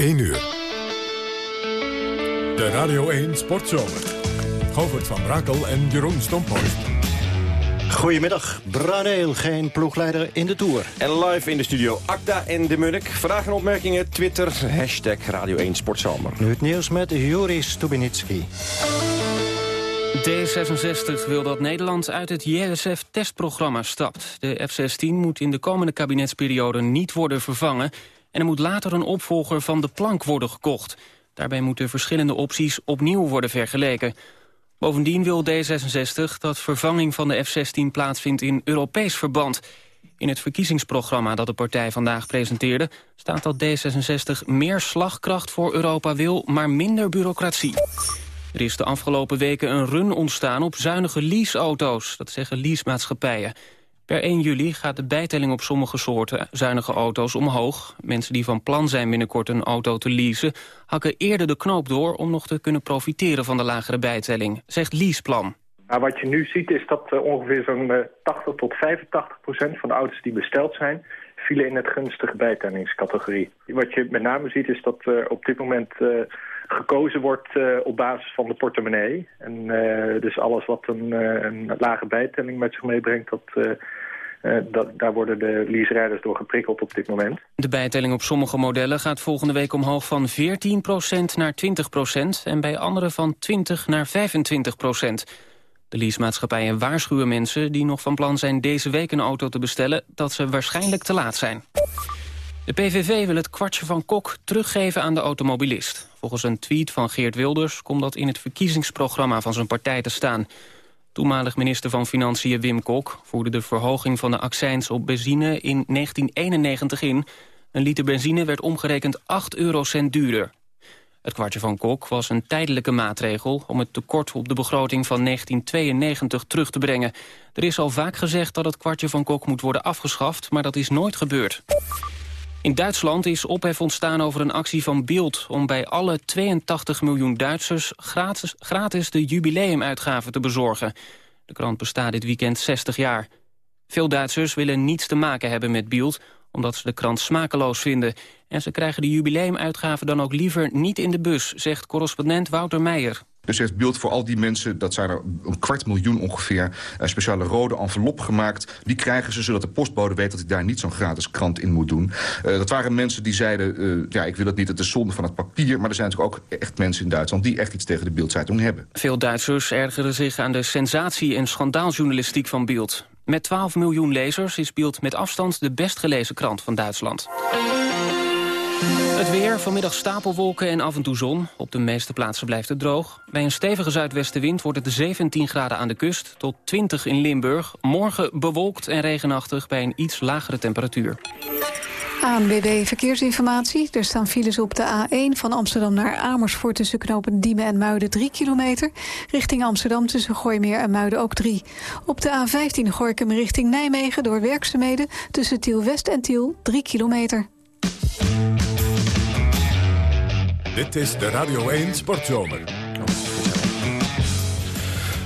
1 uur. De Radio 1 Sportzomer. Govert van Brakel en Jeroen Stomphorst. Goedemiddag. Braneel, geen ploegleider in de Tour. En live in de studio Akda en de Munnik. Vragen en opmerkingen, Twitter, hashtag Radio 1 Sportzomer. Nu het nieuws met Joris Stubinitski. D66 wil dat Nederland uit het JSF-testprogramma stapt. De F-16 moet in de komende kabinetsperiode niet worden vervangen... en er moet later een opvolger van de plank worden gekocht. Daarbij moeten verschillende opties opnieuw worden vergeleken. Bovendien wil D66 dat vervanging van de F-16 plaatsvindt in Europees verband. In het verkiezingsprogramma dat de partij vandaag presenteerde... staat dat D66 meer slagkracht voor Europa wil, maar minder bureaucratie. Er is de afgelopen weken een run ontstaan op zuinige leaseauto's. Dat zeggen leasemaatschappijen. Per 1 juli gaat de bijtelling op sommige soorten zuinige auto's omhoog. Mensen die van plan zijn binnenkort een auto te leasen... hakken eerder de knoop door om nog te kunnen profiteren van de lagere bijtelling, zegt Leaseplan. Nou, wat je nu ziet is dat uh, ongeveer zo'n uh, 80 tot 85 procent van de auto's die besteld zijn... vielen in het gunstige bijtellingscategorie. Wat je met name ziet is dat uh, op dit moment gekozen wordt op basis van de portemonnee. En dus alles wat een, een, lage bijtelling met zich meebrengt... dat, dat, daar worden de leaserijders door geprikkeld op dit moment. De bijtelling op sommige modellen gaat volgende week omhoog van 14% naar 20% en bij andere van 20 naar 25% De leasemaatschappijen waarschuwen mensen die nog van plan zijn deze week een auto te bestellen... dat ze waarschijnlijk te laat zijn. De PVV wil het kwartje van Kok teruggeven aan de automobilist. Volgens een tweet van Geert Wilders komt dat in het verkiezingsprogramma van zijn partij te staan. Toenmalig minister van Financiën Wim Kok voerde de verhoging van de accijns op benzine in 1991 in. Een liter benzine werd omgerekend 8 eurocent duurder. Het kwartje van Kok was een tijdelijke maatregel... om het tekort op de begroting van 1992 terug te brengen. Er is al vaak gezegd dat het kwartje van Kok moet worden afgeschaft... maar dat is nooit gebeurd. In Duitsland is ophef ontstaan over een actie van Beeld... om bij alle 82 miljoen Duitsers gratis, de jubileumuitgaven te bezorgen. De krant bestaat dit weekend 60 jaar. Veel Duitsers willen niets te maken hebben met Beeld... omdat ze de krant smakeloos vinden. En ze krijgen de jubileumuitgaven dan ook liever niet in de bus... zegt correspondent Wouter Meijer. Dus heeft beeld voor al die mensen, dat zijn er een kwart miljoen ongeveer... een speciale rode envelop gemaakt. Die krijgen ze zodat de postbode weet dat hij daar niet zo'n gratis krant in moet doen. Uh, dat waren mensen die zeiden, uh, ja, ik wil het niet, het is zonde van het papier. Maar er zijn natuurlijk ook echt mensen in Duitsland die echt iets tegen de Bildzeitung hebben. Veel Duitsers ergeren zich aan de sensatie- en schandaaljournalistiek van Beeld. Met 12 miljoen lezers is Beeld met afstand de best gelezen krant van Duitsland. Het weer, vanmiddag stapelwolken en af en toe zon. Op de meeste plaatsen blijft het droog. Bij een stevige zuidwestenwind wordt het 17 graden aan de kust... tot 20 in Limburg. Morgen bewolkt en regenachtig bij een iets lagere temperatuur. ANWB Verkeersinformatie. Er staan files op de A1 van Amsterdam naar Amersfoort... tussen knopen Diemen en Muiden 3 kilometer. Richting Amsterdam tussen Gooimeer en Muiden ook 3. Op de A15 Gorkum richting Nijmegen door werkzaamheden... tussen Tiel West en Tiel 3 kilometer. Dit is de Radio 1 Sportzomer.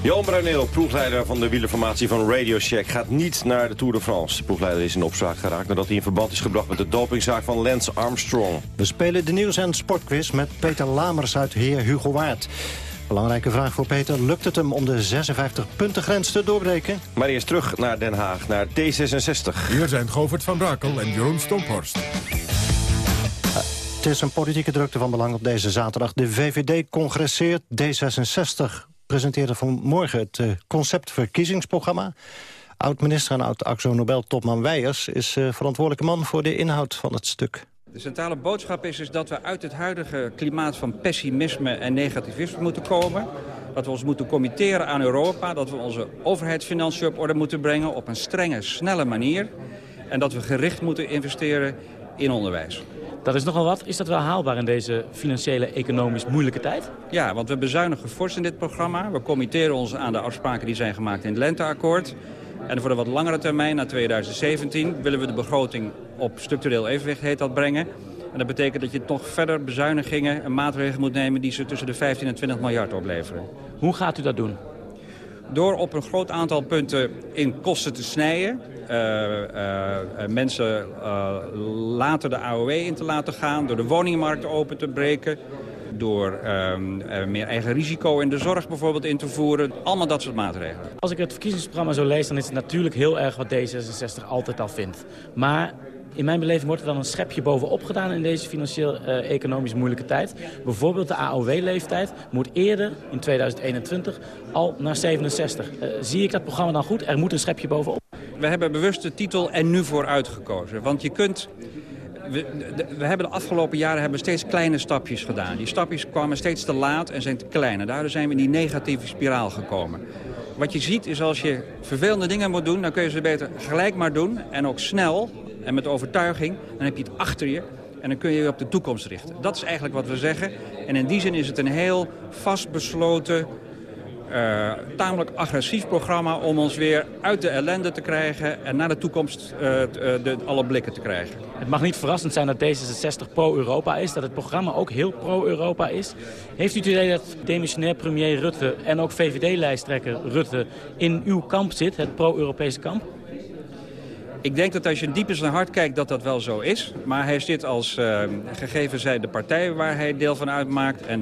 Jan Bruineel, ploegleider van de wielerformatie van Radio Shack... gaat niet naar de Tour de France. De ploegleider is in opspraak geraakt... nadat hij in verband is gebracht met de dopingzaak van Lance Armstrong. We spelen de nieuws- en sportquiz met Peter Lamers uit Heer Hugo Waard. Belangrijke vraag voor Peter. Lukt het hem om de 56-puntengrens te doorbreken? Maar eerst terug naar Den Haag, naar D66. Hier zijn Govert van Brakel en Jeroen Stomphorst. Het is een politieke drukte van belang op deze zaterdag. De VVD congresseert D66 presenteerde vanmorgen het uh, concept verkiezingsprogramma. Oud-minister en oud-Axo Nobel-topman Weijers... is uh, verantwoordelijke man voor de inhoud van het stuk. De centrale boodschap is, is dat we uit het huidige klimaat van pessimisme en negativisme moeten komen. Dat we ons moeten committeren aan Europa. Dat we onze overheidsfinanciën op orde moeten brengen op een strenge, snelle manier. En dat we gericht moeten investeren in onderwijs. Dat is nogal wat. Is dat wel haalbaar in deze financiële, economisch moeilijke tijd? Ja, want we bezuinigen fors in dit programma. We committeren ons aan de afspraken die zijn gemaakt in het Lenteakkoord. En voor de wat langere termijn, na 2017, willen we de begroting op structureel evenwicht heet dat brengen. En dat betekent dat je nog verder bezuinigingen en maatregelen moet nemen die ze tussen de 15 en 20 miljard opleveren. Hoe gaat u dat doen? door op een groot aantal punten in kosten te snijden... Uh, mensen later de AOW in te laten gaan... door de woningmarkt open te breken door ehm, meer eigen risico in de zorg bijvoorbeeld in te voeren. Allemaal dat soort maatregelen. Als ik het verkiezingsprogramma zo lees, dan is het natuurlijk heel erg wat D66 altijd al vindt. Maar in mijn beleving wordt er dan een schepje bovenop gedaan in deze financieel-economisch eh, moeilijke tijd. Bijvoorbeeld de AOW-leeftijd moet eerder, in 2021, al naar 67. Uh, eh, zie ik dat programma dan goed? Er moet een schepje bovenop. We hebben bewust de titel en nu voor uitgekozen. Want je kunt... We, we, hebben de afgelopen jaren hebben steeds kleine stapjes gedaan. Die stapjes kwamen steeds te laat en zijn te klein. En daardoor zijn we in die negatieve spiraal gekomen. Wat je ziet is als je vervelende dingen moet doen... dan kun je ze beter gelijk maar doen en ook snel en met overtuiging, dan heb je het achter je. En dan kun je je op de toekomst richten. Dat is eigenlijk wat we zeggen. En in die zin is het een heel vastbesloten, uh, tamelijk agressief programma... om ons weer uit de ellende te krijgen en naar de toekomst uh, de, alle blikken te krijgen. Het mag niet verrassend zijn dat D66 pro-Europa is, dat het programma ook heel pro-Europa is. Heeft u het idee dat demissionair premier Rutte en ook VVD-lijsttrekker Rutte in uw kamp zit, het pro-Europese kamp? Ik denk dat als je diep in zijn hart kijkt dat dat wel zo is. Maar hij zit als uh, gegeven zij de partij waar hij deel van uitmaakt... en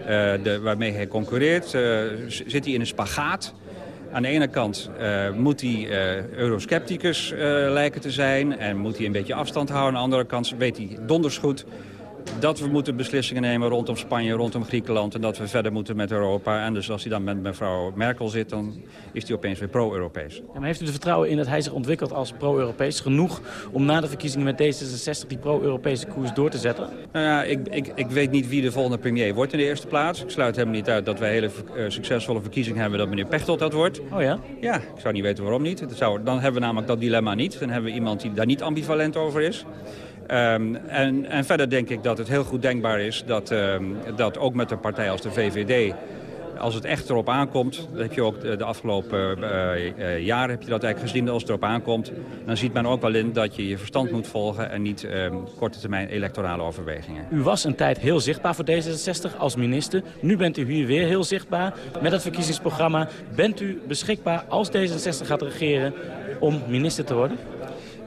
uh, de, waarmee hij concurreert, uh, zit hij in een spagaat. Aan de ene kant moet hij euroscepticus lijken te zijn... en moet hij een beetje afstand houden. Aan de andere kant weet hij donders goed dat we moeten beslissingen nemen rondom Spanje, rondom Griekenland... en dat we verder moeten met Europa. En dus als hij dan met mevrouw Merkel zit, dan is hij opeens weer pro-Europees. Ja, maar heeft u er vertrouwen in dat hij zich ontwikkelt als pro-Europees genoeg... om na de verkiezingen met D66 die pro-Europese koers door te zetten? Nou ja, ik, ik, ik weet niet wie de volgende premier wordt in de eerste plaats. Ik sluit helemaal niet uit dat wij hele uh, succesvolle verkiezingen hebben... dat meneer Pechtold dat wordt. Oh ja? Ja, ik zou niet weten waarom niet. Zou, dan hebben we namelijk dat dilemma niet. Dan hebben we iemand die daar niet ambivalent over is. Um, en, en, verder denk ik dat het heel goed denkbaar is dat, um, dat ook met een partij als de VVD als het echt erop aankomt, dat heb je ook de, afgelopen uh, uh, jaren heb je dat eigenlijk gezien, als het erop aankomt, dan ziet men ook wel in dat je je verstand moet volgen en niet uh, korte termijn electorale overwegingen. U was een tijd heel zichtbaar voor D66 als minister. Nu bent u hier weer heel zichtbaar met het verkiezingsprogramma. Bent u beschikbaar als D66 gaat regeren om minister te worden?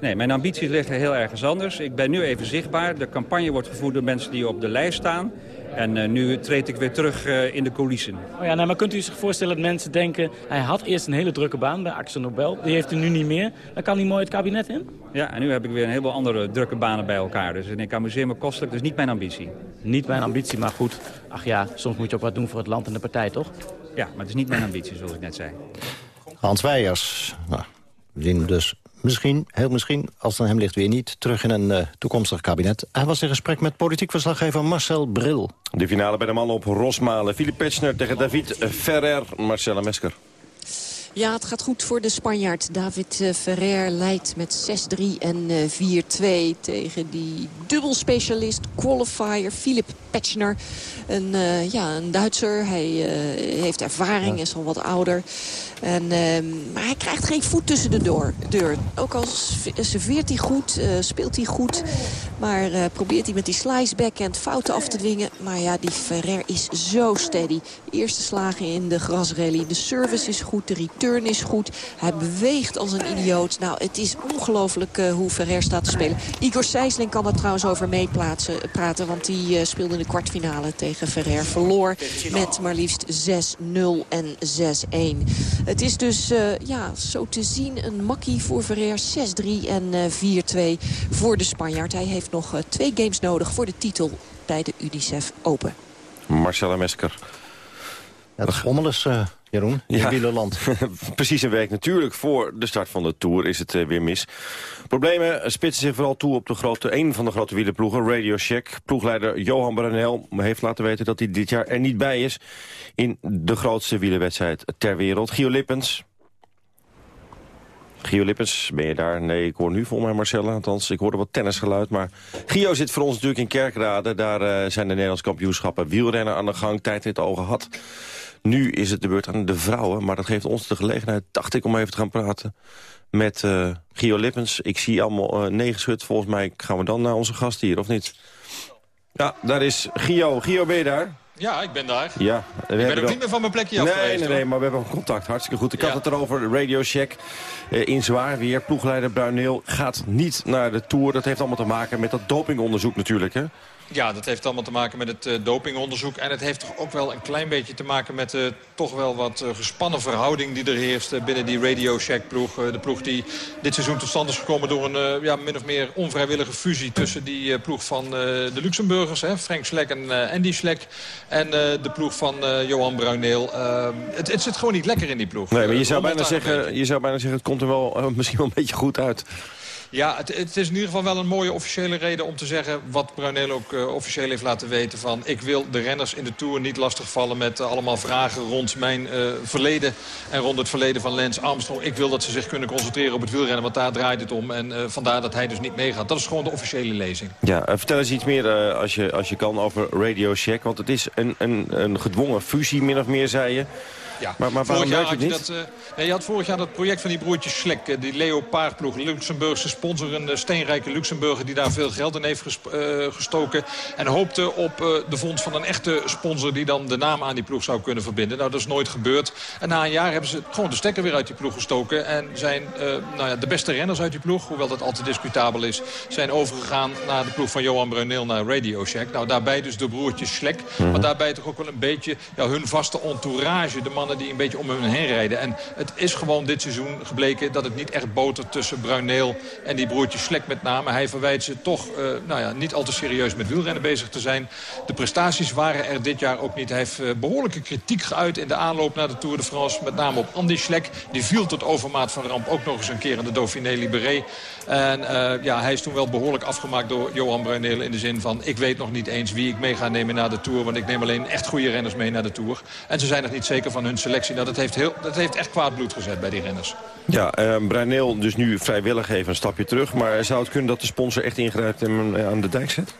Nee, mijn ambities liggen heel ergens anders. Ik ben nu even zichtbaar. De campagne wordt gevoerd door mensen die op de lijst staan. En uh, nu treed ik weer terug uh, in de coulissen. Oh ja, nou, maar kunt u zich voorstellen dat mensen denken... hij had eerst een hele drukke baan bij Axel Nobel. Die heeft hij nu niet meer. Dan kan hij mooi het kabinet in. Ja, en nu heb ik weer een heleboel andere drukke banen bij elkaar. Dus ik amuseer me kostelijk. Dus niet mijn ambitie. Niet mijn ambitie, maar goed. Ach ja, soms moet je ook wat doen voor het land en de partij, toch? Ja, maar het is niet mijn ambitie, zoals ik net zei. Hans Weijers. Nou, zien dus misschien, heel misschien, als het aan hem ligt weer niet... terug in een uh, toekomstig kabinet. Hij was in gesprek met politiek verslaggever Marcel Bril. De finale bij de mannen op Rosmalen. Philip Petschner tegen David Ferrer. Marcella Mesker. Ja, het gaat goed voor de Spanjaard. David uh, Ferrer leidt met 6-3 en uh, eh, 4-2 tegen die dubbelspecialist, qualifier Philip Petschner. Een, uh, ja, een Duitser. Hij heeft ervaring, is al wat ouder. En, uh, maar hij krijgt geen voet tussen de door, deur. Ook al serveert hij goed, speelt hij goed. Maar probeert hij met die slice backhand fouten af te dwingen. Maar ja, die Ferrer is zo steady. De eerste slagen in de grasrally. De service is goed, de return is goed. Hij beweegt als een idioot. Nou, het is ongelooflijk uh, hoe Ferrer staat te spelen. Igor Sijsling kan er trouwens over meepraten. Want die speelde in de kwartfinale tegen Ferrer. Verloor met maar liefst 6-0 en 6-1. Het is dus uh, ja, zo te zien een makkie voor Ferrer. 6-3 en uh, 4-2 voor de Spanjaard. Hij heeft nog uh, twee games nodig voor de titel bij de UNICEF Open. Marcella Mesker. Ja, dat schommel is, uh, Jeroen, in ja. wielerland. Precies een week natuurlijk voor de start van de Tour is het uh, weer mis. Problemen spitsen zich vooral toe op de grote, een van de grote wielerploegen, Radio Shack. Ploegleider Johan Brunel heeft laten weten dat hij dit jaar er niet bij is... in de grootste wielerwedstrijd ter wereld. Gio Lippens, Gio Lippens, ben je daar? Nee, ik hoor nu volgens mij Marcella. Althans, ik hoorde wat tennisgeluid. Maar Gio zit voor ons natuurlijk in Kerkrade. Daar uh, zijn de Nederlands kampioenschappen wielrennen aan de gang. Tijd in het ogen had. Nu is het de beurt aan de vrouwen. Maar dat geeft ons de gelegenheid, dacht ik, om even te gaan praten met uh, Gio Lippens. Ik zie allemaal uh, negen schut. Volgens mij gaan we dan naar onze gast hier, of niet? Ja, daar is Gio. Gio, ben je daar? Ja, ik ben daar. Ja, we ik ben ook niet meer van mijn plekje af nee, Nee, nee, maar we hebben contact. Hartstikke goed. Ik had het erover. Radio Shack uh, in zwaar weer. Ploegleider Bruineel gaat niet naar de Tour. Dat heeft allemaal te maken met dat dopingonderzoek natuurlijk, hè? Ja, dat heeft allemaal te maken met het uh, dopingonderzoek. En het heeft toch ook wel een klein beetje te maken met uh, toch wel wat uh, gespannen verhouding die er heerst binnen die Radio Shack ploeg. de ploeg die dit seizoen tot stand is gekomen door een ja, min of meer onvrijwillige fusie tussen die ploeg van de Luxemburgers, hè, Frank Slek en Andy Slek, en de ploeg van Johan Bruineel. Het, het, zit gewoon niet lekker in die ploeg. Nee, maar je zou, bijna zeggen, je zou bijna zeggen, het komt er wel misschien wel een beetje goed uit. Ja, het, het, is in ieder geval wel een mooie officiële reden om te zeggen... wat Brunel ook uh, officieel heeft laten weten van... ik wil de renners in de Tour niet lastigvallen met uh, allemaal vragen rond mijn uh, verleden... en rond het verleden van Lance Armstrong. Ik wil dat ze zich kunnen concentreren op het wielrennen, want daar draait het om. En vandaar dat hij dus niet meegaat. Dat is gewoon de officiële lezing. Ja, vertel eens iets meer als, je, als je kan over Radio Shack. Want het is een, een, een gedwongen fusie, min of meer, zei je... Ja. Maar, maar waarom werkt het niet? Dat, uh, nee, je had vorig jaar dat project van die broertjes Slek. Uh, die Leopardploeg, Luxemburgse sponsor. Een uh, steenrijke Luxemburger die daar veel geld in heeft gestoken. En hoopte op de vondst van een echte sponsor die dan de naam aan die ploeg zou kunnen verbinden. Nou, dat is nooit gebeurd. En na een jaar hebben ze gewoon de stekker weer uit die ploeg gestoken. En zijn nou ja, de beste renners uit die ploeg, hoewel dat altijd discutabel is... zijn overgegaan naar de ploeg van Johan Bruneel naar Radio Shack. Nou, daarbij dus de broertjes Slek. Mhm. Maar daarbij toch ook wel een beetje ja, hun vaste entourage. De man die een beetje om hun heen rijden. En het is gewoon dit seizoen gebleken dat het niet echt botert tussen Bruineel en die broertjes Slek met name. Hij verwijt ze toch uh, nou ja, niet al te serieus met wielrennen bezig te zijn. De prestaties waren er dit jaar ook niet. Hij heeft uh, behoorlijke kritiek geuit in de aanloop naar de Tour de France. Met name op Andy Slek. Die viel tot overmaat van ramp ook nog eens een keer in de Dauphiné Libéré. En uh, ja, hij is toen wel behoorlijk afgemaakt door Johan Bruineel in de zin van... ik weet nog niet eens wie ik mee ga nemen naar de Tour. Want ik neem alleen echt goede renners mee naar de Tour. En ze zijn nog niet zeker van hun selectie. Nou, dat heeft, heel, dat heeft echt kwaad bloed gezet bij die renners. Ja, uh, Bruineel dus nu vrijwillig even een stapje terug. Maar zou het kunnen dat de sponsor echt ingrijpt en hem aan de dijk zet?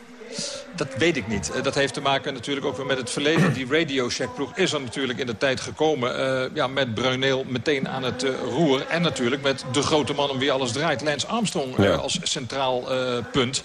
Dat weet ik niet. Uh, dat heeft te maken natuurlijk ook weer met het verleden. Die Radio Shack ploeg is er natuurlijk in de tijd gekomen. Uh, ja, met Bruineel meteen aan het uh, roer. En natuurlijk met de grote man om wie alles draait. Lance Armstrong ja. als centraal punt.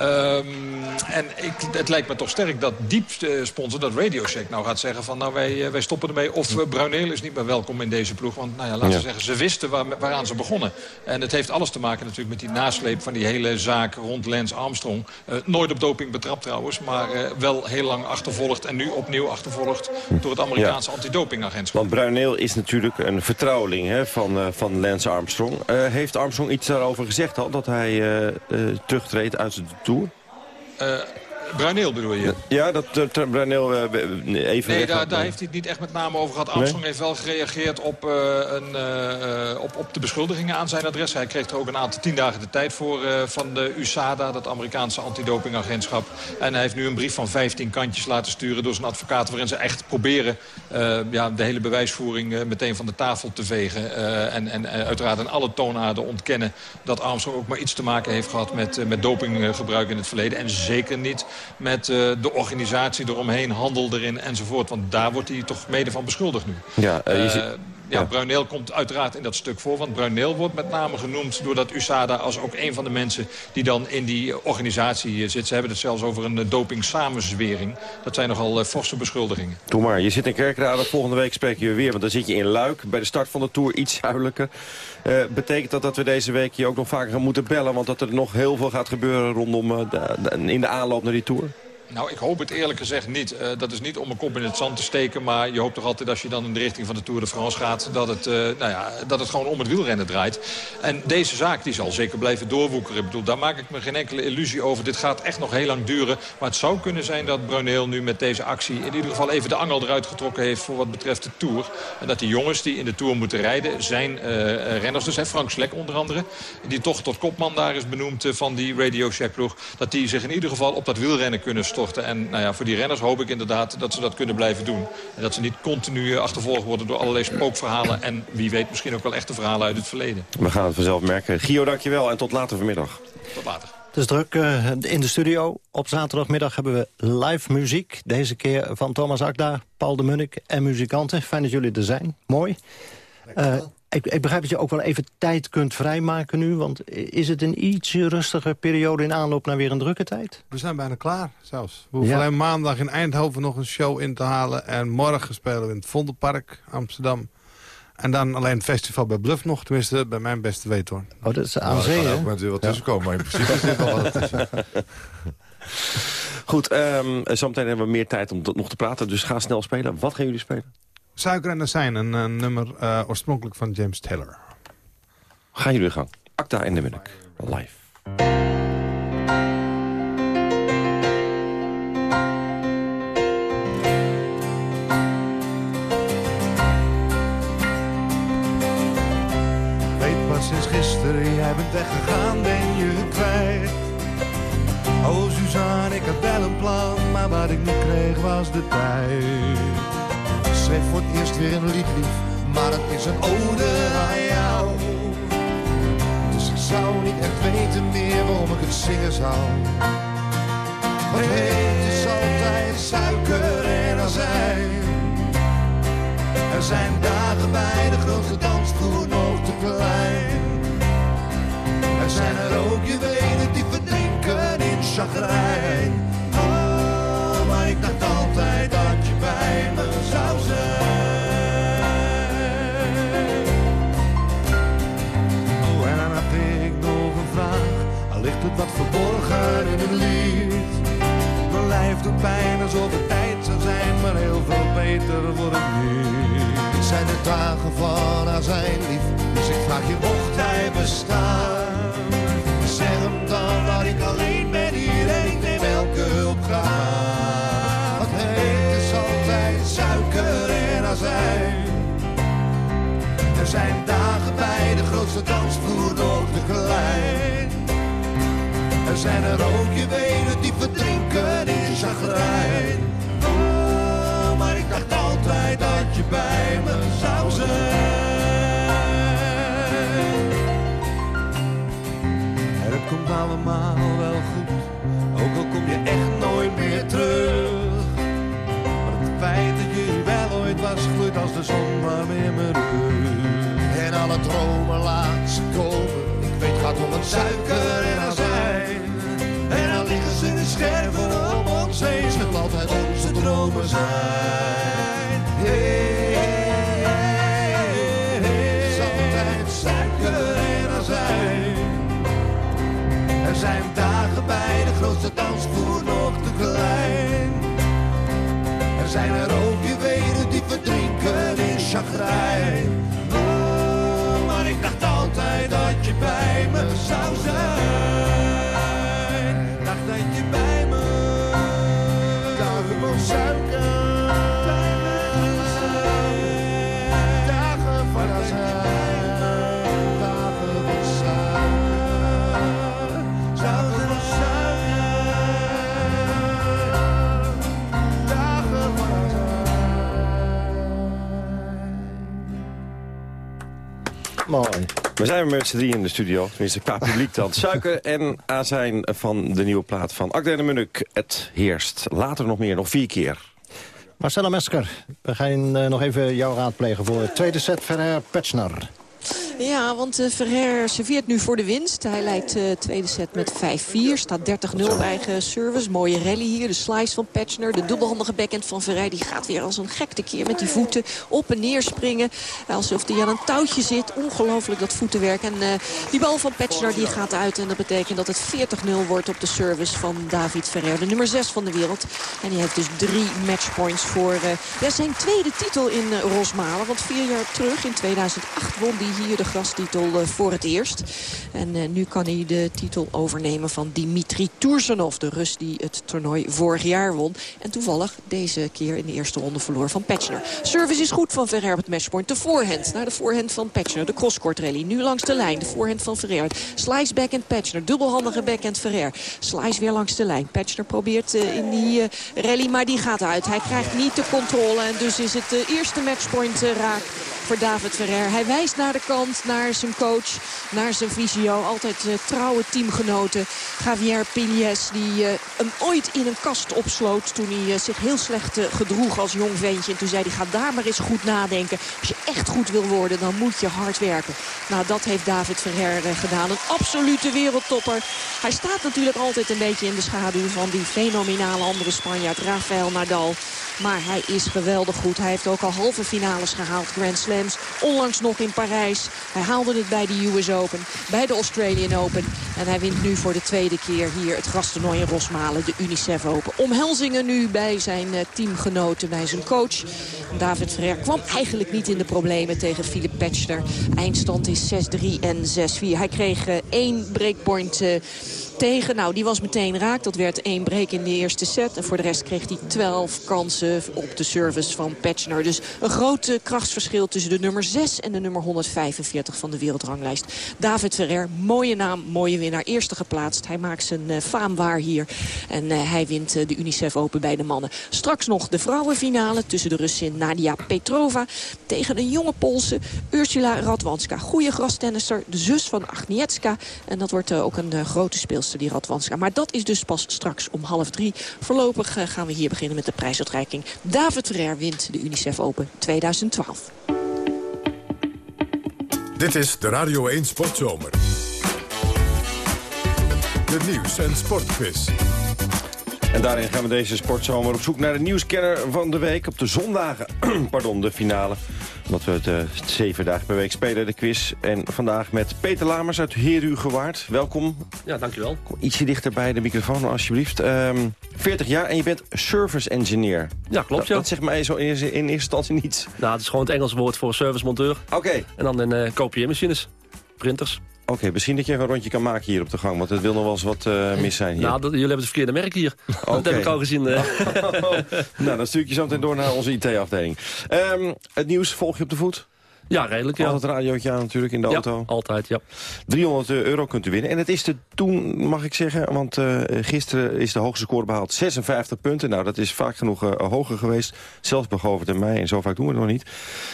Um, en ik, het lijkt me toch sterk dat diep sponsor, dat Radio Shack nou gaat zeggen van nou wij, wij stoppen ermee. Of uh, Bruineel is niet meer welkom in deze ploeg. Want nou ja, laten we zeggen, ze wisten waar, waaraan ze begonnen. En het heeft alles te maken natuurlijk met die nasleep van die hele zaak rond Lance Armstrong. Uh, nooit op doping betrapt trouwens, maar uh, wel heel lang achtervolgd. En nu opnieuw achtervolgd door het Amerikaanse ja. antidopingagentschap. Want Bruineel is natuurlijk een vertrouweling hè, van, van Lance Armstrong. heeft Armstrong iets daarover gezegd al, dat hij terugtreedt uit de Tour? Bruineel bedoel je? Ja, dat uh, Bruineel uh, even... Nee, daar, daar, heeft hij het niet echt met name over gehad. Armstrong nee? heeft wel gereageerd op, uh, een, op, op de beschuldigingen aan zijn adres. Hij kreeg er ook een aantal tien dagen de tijd voor van de USADA, dat Amerikaanse antidopingagentschap. En hij heeft nu een brief van 15 kantjes laten sturen door zijn advocaat... waarin ze echt proberen ja, de hele bewijsvoering meteen van de tafel te vegen. en, en uiteraard in alle toonaarden ontkennen dat Armstrong ook maar iets te maken heeft gehad met, met dopinggebruik in het verleden. En zeker niet met uh, de organisatie eromheen, handel erin enzovoort. Want daar wordt hij toch mede van beschuldigd nu. Ja, uh, je uh, ja, Bruineel komt uiteraard in dat stuk voor. Want Bruineel wordt met name genoemd door dat USADA als ook een van de mensen die dan in die organisatie zit. Ze hebben het zelfs over een doping samenzwering. Dat zijn nogal uh, forse beschuldigingen. Doe maar, je zit in Kerkrade. Volgende week spreek je weer, want dan zit je in Luik. Bij de start van de Tour iets zuidelijker. Uh, betekent dat dat we deze week je ook nog vaker gaan moeten bellen? Want dat er nog heel veel gaat gebeuren rondom uh, de, de, in de aanloop naar die Tour? Nou, ik hoop het eerlijk gezegd niet. Uh, dat is niet om een kop in het zand te steken. Maar je hoopt toch altijd als je dan in de richting van de Tour de France gaat... dat het, uh, nou ja, dat het gewoon om het wielrennen draait. En deze zaak die zal zeker blijven doorwoekeren. Ik bedoel, daar maak ik me geen enkele illusie over. Dit gaat echt nog heel lang duren. Maar het zou kunnen zijn dat Bruneel nu met deze actie... in ieder geval even de angel eruit getrokken heeft voor wat betreft de Tour. En dat die jongens die in de Tour moeten rijden zijn uh, renners. Dus hè, Frank Slek onder andere. Die toch tot kopman daar is benoemd van die Radio Shack ploeg. Dat die zich in ieder geval op dat wielrennen kunnen storten. En nou ja, voor die renners hoop ik inderdaad dat ze dat kunnen blijven doen. En dat ze niet continu achtervolgd worden door allerlei spookverhalen. En wie weet misschien ook wel echte verhalen uit het verleden. We gaan het vanzelf merken. Gio, dankjewel en tot later vanmiddag. Tot later. Het is druk uh, in de studio. Op zaterdagmiddag hebben we live muziek. Deze keer van Thomas Akda, Paul de Munnik en muzikanten. Fijn dat jullie er zijn. Mooi. Uh, Ik, ik, begrijp dat je ook wel even tijd kunt vrijmaken nu. Want is het een iets rustige periode in aanloop naar weer een drukke tijd? We zijn bijna klaar zelfs. We hoeven alleen maandag in Eindhoven nog een show in te halen. En morgen spelen we in het Vondelpark, Amsterdam. En dan alleen het festival bij Bluff nog. Tenminste, bij mijn beste weten hoor. Oh, dat is aan zee, hè? Er weer wat tussenkomen, maar in principe is dit wel wat tussen. Goed, um, zometeen hebben we meer tijd om nog te praten. Dus ga snel spelen. Wat gaan jullie spelen? Suiker en Azijn, een, een nummer uh, oorspronkelijk van James Taylor. Gaan jullie gang. Acta en de Munnik. Live. Weet pas sinds gisteren, jij bent weggegaan, ben je kwijt. Oh Suzanne, ik had wel een plan, maar wat ik niet kreeg was de tijd schreef voor het eerst weer een lied lief, maar het is een ode aan jou. Dus ik zou niet echt weten meer waarom ik het zingen zou. Want het is altijd suiker en azijn. Er zijn dagen bij de grootste dansvloer nog te klein. Er zijn er ook, je die verdrinken in chagrijn. Oh, en dan had ik nog een vraag. Al ligt het wat verborgen in een lied. Mijn lijf doet pijn alsof het tijd zou zijn, maar heel veel beter wordt het. Het zijn de dagen van haar zijn lief, dus ik vraag je mocht hij bestaan. Zeg hem dan dat ik alleen zijn dagen bij de grootste dansvloer nog te klein. Er zijn er ook, het, die verdrinken in chagrijn. Oh, maar ik dacht altijd dat je bij me zou zijn. We zijn weer met z'n drie in de studio. Tenminste, qua publiek dan. Suiker en azijn van de nieuwe plaat van Akda en de Munnik. Het heerst. Later nog meer, nog vier keer. Marcella Mesker, we gaan uh, nog even jou raadplegen voor het tweede set Ferrer Petschner. Ja, want uh, Ferrer serveert nu voor de winst. Hij leidt de uh, tweede set met 5-4. Staat 30-0 op eigen service. Mooie rally hier. De slice van Petschner. De dubbelhandige backhand van Ferrer. Die gaat weer als een gek keer met die voeten op en neer springen. Alsof hij aan een touwtje zit. Ongelooflijk dat voetenwerk. En uh, die bal van Petschner die gaat uit. En dat betekent dat het 40-0 wordt op de service van David Ferrer. De nummer 6 van de wereld. En die heeft dus drie matchpoints voor ja, zijn tweede titel in Rosmalen. Want vier jaar terug, in 2008, won hij hier de grastitel voor het eerst. En uh, nu kan hij de titel overnemen van Dimitri Tursunov. De Rus die het toernooi vorig jaar won. En toevallig deze keer in de eerste ronde verloor van Petschner. Service is goed van het matchpoint. De voorhand naar de voorhand van Petschner. De crosscourt rally. Nu langs de lijn. De voorhand van Ferrer. Slice backhand Petschner. Dubbelhandige backhand Ferrer. Slice weer langs de lijn. Petschner probeert uh, in die rally, maar die gaat uit. Hij krijgt niet de controle. En dus is het de eerste matchpoint raak voor David Ferrer. Hij wijst naar de kant, naar zijn coach, naar zijn visio. Altijd uh, trouwe teamgenoten. Javier Pilies, die uh, hem ooit in een kast opsloot... toen hij uh, zich heel slecht gedroeg als jong ventje. En toen zei hij, ga daar maar eens goed nadenken. Als je echt goed wil worden, dan moet je hard werken. Nou, dat heeft David Ferrer gedaan. Een absolute wereldtopper. Hij staat natuurlijk altijd een beetje in de schaduw van die fenomenale andere Spanjaard, Rafael Nadal. Maar hij is geweldig goed. Hij heeft ook al halve finales gehaald, Grand Onlangs nog in Parijs. Hij haalde het bij de US Open, bij de Australian Open. En hij wint nu voor de tweede keer hier het grastoernooi in Rosmalen, de Unicef Open. Omhelzingen nu bij zijn eh, teamgenoten, bij zijn coach. David Ferrer kwam eigenlijk niet in de problemen tegen Philip Petschner. Eindstand is 6-3 en 6-4. Hij kreeg uh, één breakpoint... Uh, tegen. Nou, die was meteen raak. Dat werd één break in de eerste set. En voor de rest kreeg hij 12 kansen op de service van Petchner. Dus een groot uh, krachtsverschil tussen de nummer 6 en de nummer 145 van de wereldranglijst. David Ferrer, mooie naam, mooie winnaar. Eerste geplaatst. Hij maakt zijn uh, faam waar hier. En uh, hij wint de UNICEF Open bij de mannen. Straks nog de vrouwenfinale tussen de Russin Nadia Petrova... tegen een jonge Poolse Ursula Radwanska. Goeie grastennisser, de zus van Agnieszka. En dat wordt ook een grote speelster die Radwanska. Maar dat is dus pas straks om half drie. Voorlopig uh, gaan we hier beginnen met de prijsuitreiking. David Ferrer wint de UNICEF Open 2012. Dit is de Radio 1 Sportzomer. De nieuws- en sportquiz. En daarin gaan we deze sportzomer op zoek naar de nieuwskenner van de week. Op de zondagen, pardon, de finale. Omdat we het uh, zeven dagen per week spelen, de quiz. En vandaag met Peter Lamers uit Heerhugowaard. Welkom. Ja, dankjewel. Kom ietsje dichter bij de microfoon, alsjeblieft. Um, 40 jaar en je bent service engineer. Ja, klopt, ja. Dat zegt mij zo in, in eerste instantie niets. Nou, het is gewoon het Engels woord voor servicemonteur. Oké. Okay. En dan in uh, kopieermachines, printers. Oké, okay, misschien dat je even een rondje kan maken hier op de gang. Want het wil nog wel eens wat uh, mis zijn hier. Nou, dat, jullie hebben het verkeerde merk hier. Okay. Dat heb ik al gezien. Uh. nou, dan stuur ik je zo meteen door naar onze IT-afdeling. Um, het nieuws volg je op de voet? Ja, redelijk, ja. Altijd radiootje aan natuurlijk in de ja, auto. altijd, ja. 300 euro kunt u winnen. En het is te toen, mag ik zeggen, want uh, gisteren is de hoogste score behaald. 56 punten. Nou, dat is vaak genoeg uh, hoger geweest. Zelfs begoverd in mei. En zo vaak doen we het nog niet.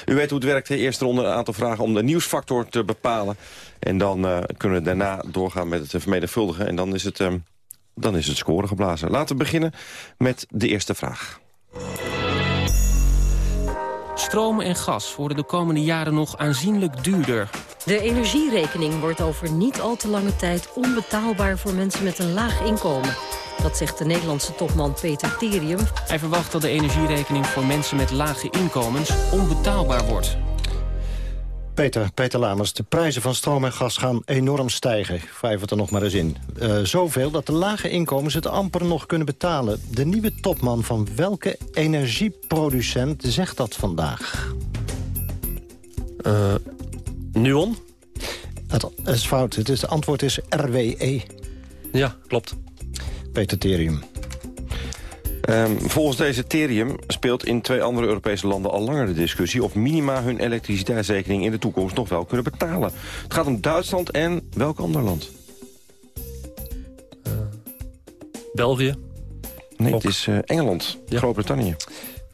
U weet hoe het werkt. De eerste ronde een aantal vragen om de nieuwsfactor te bepalen. En dan uh, kunnen we daarna doorgaan met het vermenigvuldigen. En dan is het, um, dan is het scoren geblazen. Laten we beginnen met de eerste vraag. Stroom en gas worden de komende jaren nog aanzienlijk duurder. De energierekening wordt over niet al te lange tijd onbetaalbaar voor mensen met een laag inkomen. Dat zegt de Nederlandse topman Peter Terium. Hij verwacht dat de energierekening voor mensen met lage inkomens onbetaalbaar wordt. Peter, Peter Lamers, de prijzen van stroom en gas gaan enorm stijgen. Vijf het er nog maar eens in. Uh, zoveel dat de lage inkomens het amper nog kunnen betalen. De nieuwe topman van welke energieproducent zegt dat vandaag? Uh, Nuon? Het is fout. Het, is, het antwoord is RWE. Ja, klopt. Peter Terium. Um, volgens deze Terium speelt in twee andere Europese landen al langer de discussie... of minima hun elektriciteitsrekening in de toekomst nog wel kunnen betalen. Het gaat om Duitsland en welk ander land? Uh, België? Nee, Ook. het is uh, Engeland, ja. Groot-Brittannië.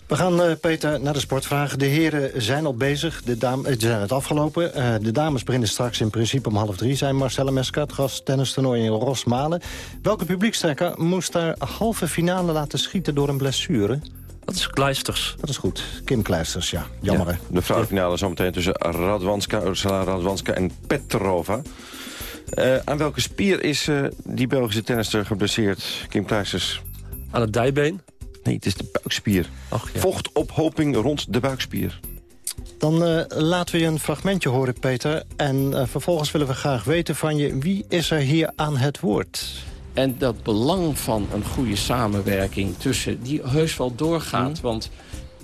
We gaan, uh, Peter, naar de sportvragen. De heren zijn al bezig. De dames, ze zijn het afgelopen. Uh, de dames beginnen straks in principe om half drie. Zijn Marcella Mescat, gast tennistoernooi in Rosmalen. Welke publiekstrekker moest daar halve finale laten schieten door een blessure? Dat is Kleisters. Dat is goed. Kim Kleisters, ja. Jammer, ja, De vrouwenfinale zometeen tussen Radwanska, Ursula Radwanska en Petrova. Uh, aan welke spier is die Belgische tennister geblesseerd, Kim Kleisters? Aan het dijbeen. Nee, het is de buikspier. Ach, ja. Vochtophoping rond de buikspier. Dan uh, laten we je een fragmentje horen, Peter. En uh, vervolgens willen we graag weten van je... wie is er hier aan het woord? En dat belang van een goede samenwerking tussen... die heus wel doorgaat, Hm. want...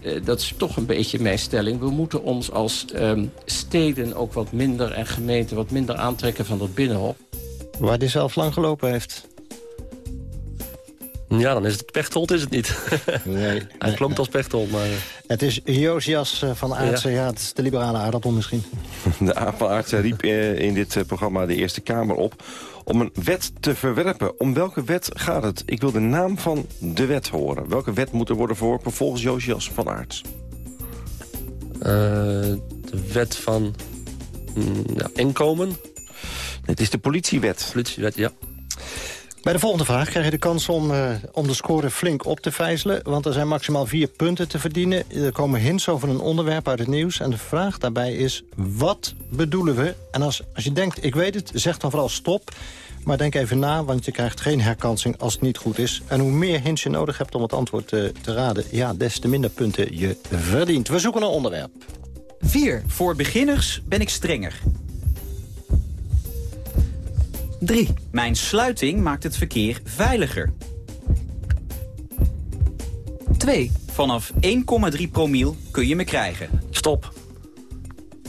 Uh, dat is toch een beetje mijn stelling. We moeten ons als um, steden ook wat minder en gemeenten wat minder aantrekken van dat binnenhof. Waar die zelf lang gelopen heeft. Ja, dan is het Pechtold, is het niet. Nee. Hij klonk als Pechtold, maar... Het is Josias van Aartsen. Ja. ja, het is de liberale aardappel misschien. De aap van Aartsen riep in dit programma de Eerste Kamer op... om een wet te verwerpen. Om welke wet gaat het? Ik wil de naam van de wet horen. Welke wet moet er worden verworpen volgens Josias van Aarts? Uh, De wet van mm, ja, inkomen. Het is de politiewet. Politiewet, ja. Bij de volgende vraag krijg je de kans om, eh, om de score flink op te vijzelen. Want er zijn maximaal vier punten te verdienen. Er komen hints over een onderwerp uit het nieuws. En de vraag daarbij is, wat bedoelen we? En als, als je denkt, ik weet het, zeg dan vooral stop. Maar denk even na, want je krijgt geen herkansing als het niet goed is. En hoe meer hints je nodig hebt om het antwoord eh, te raden... ja, des te minder punten je verdient. We zoeken een onderwerp. 4. Voor beginners ben ik strenger. 3. Mijn sluiting maakt het verkeer veiliger. 2. Vanaf 1,3 promiel kun je me krijgen. Stop.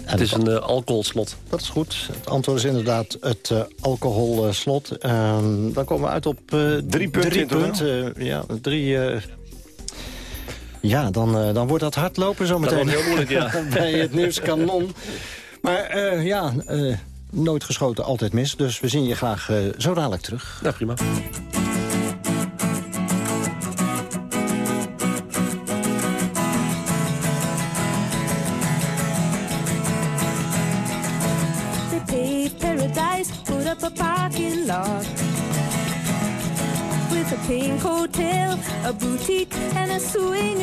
Het is een uh, alcoholslot. Dat is goed. Het antwoord is inderdaad het uh, alcoholslot. Ehm, dan komen we uit op uh, drie punten. Drie punten ja, drie... ja, dan, dan wordt dat hardlopen zo meteen. Dat wordt heel moeilijk, ja. bij het nieuwskanon. Maar ja, nooit geschoten, altijd mis. Dus we zien je graag zo dadelijk terug. Ja, prima. up a parking lot with a pink hotel, a boutique, and a swinging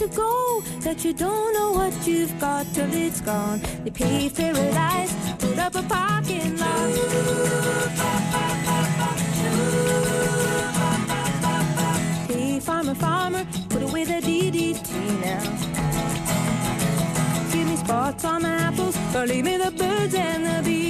To go that you don't know what you've got till it's gone? They paved paradise, put up a parking lot. Hey, farmer, farmer, put away the DDT now. Give me spots on the apples, or leave me the birds and the bees.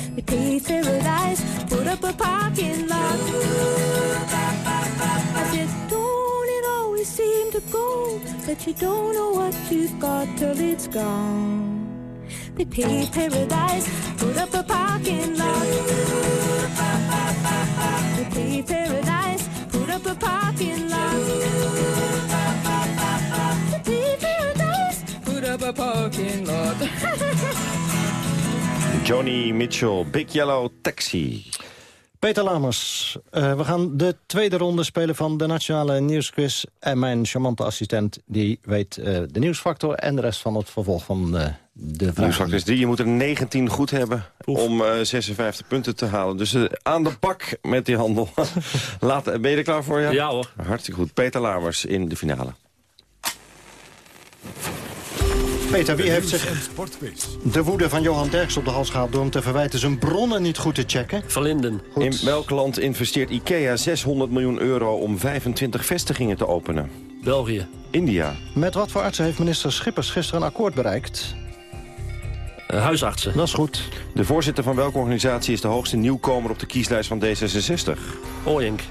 We paved paradise, put up a parking lot. I said, don't it always seem to go that you don't know what you've got till it's gone. They paved paradise, put up a parking lot. They paved paradise, put up a parking lot. They paid paradise, put up a parking lot. Johnny Mitchell, Big Yellow Taxi. Peter Lamers, uh, we gaan de tweede ronde spelen van de Nationale Nieuwsquiz. En mijn charmante assistent die weet uh, de nieuwsfactor en de rest van het vervolg van uh, de vraag. Nieuwsfactor is 3, je moet er 19 goed hebben Oef. om 56 punten te halen. Dus aan de bak met die handel. Laat, ben je er klaar voor? Ja, ja hoor. Hartstikke goed. Peter Lamers in de finale. Peter, wie heeft zich de woede van Johan Derks op de hals gehaald... door hem te verwijten zijn bronnen niet goed te checken? Verlinden. In welk land investeert IKEA 600 miljoen euro om 25 vestigingen te openen? België. India. Met wat voor artsen heeft minister Schippers gisteren een akkoord bereikt? Uh, huisartsen. Dat is goed. De voorzitter van welke organisatie is de hoogste nieuwkomer op de kieslijst van D66? Oink.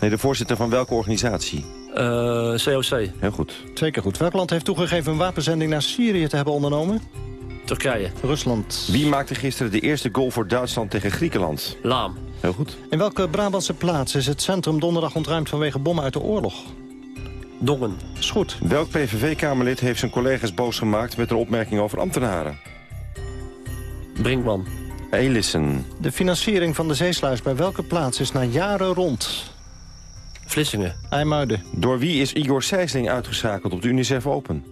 Nee, de voorzitter van welke organisatie? Uh, COC. Heel goed. Twee keer goed. Welk land heeft toegegeven een wapenzending naar Syrië te hebben ondernomen? Turkije. Rusland. Wie maakte gisteren de eerste goal voor Duitsland tegen Griekenland? Laam. Heel goed. In welke Brabantse plaats is het centrum donderdag ontruimd vanwege bommen uit de oorlog? Dongen. Is goed. Welk PVV-kamerlid heeft zijn collega's boos gemaakt met een opmerking over ambtenaren? Brinkman. Elissen. De financiering van de zeesluis bij welke plaats is na jaren rond? Vlissingen. IJmuiden. Door wie is Igor Sijsling uitgeschakeld op de UNICEF Open?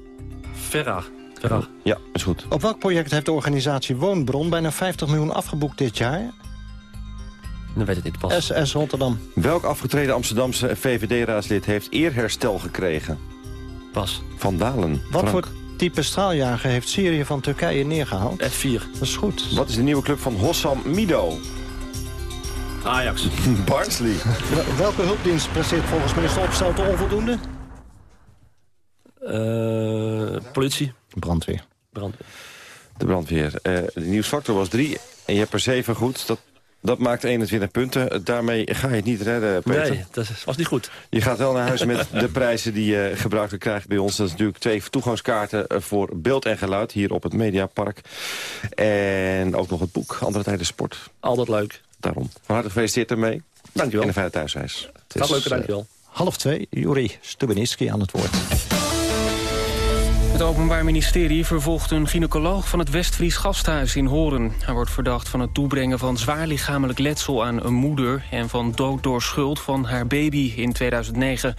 Ferra. Ferra. Ja, is goed. Op welk project heeft de organisatie Woonbron bijna 50 miljoen afgeboekt dit jaar? Dan weet het niet pas. SS Rotterdam. Welk afgetreden Amsterdamse VVD-raadslid heeft eerherstel gekregen? Pas. Van Dalen. Wat Frank. voor type straaljager heeft Syrië van Turkije neergehaald? F4. Dat is goed. Wat is de nieuwe club van Hossam Mido? Ajax. Barnsley. Wel- Welke hulpdienst presteert volgens minister Opstelten onvoldoende? Eh, politie. Brandweer. Brandweer. De brandweer. Eh, de nieuwsfactor was 3 en je hebt er 7 goed. Dat, dat maakt 21 punten. Daarmee ga je het niet redden, Peter. Nee, dat was niet goed. Je gaat wel naar huis met de prijzen die je gebruikt krijgt bij ons. Dat is natuurlijk twee toegangskaarten eh, voor beeld en geluid hier op het Mediapark. En ook nog het boek Andere Tijden Sport. Altijd leuk. Daarom. Van harte gefeliciteerd ermee. Dankjewel. En een fijne thuisreis. Het is, leuk, dankjewel. Half twee, Juri Stubenitski aan het woord. Het Openbaar Ministerie vervolgt een gynaecoloog van het Westfries Gasthuis in Horen. Hij wordt verdacht van het toebrengen van zwaar lichamelijk letsel aan een moeder... en van dood door schuld van haar baby in 2009.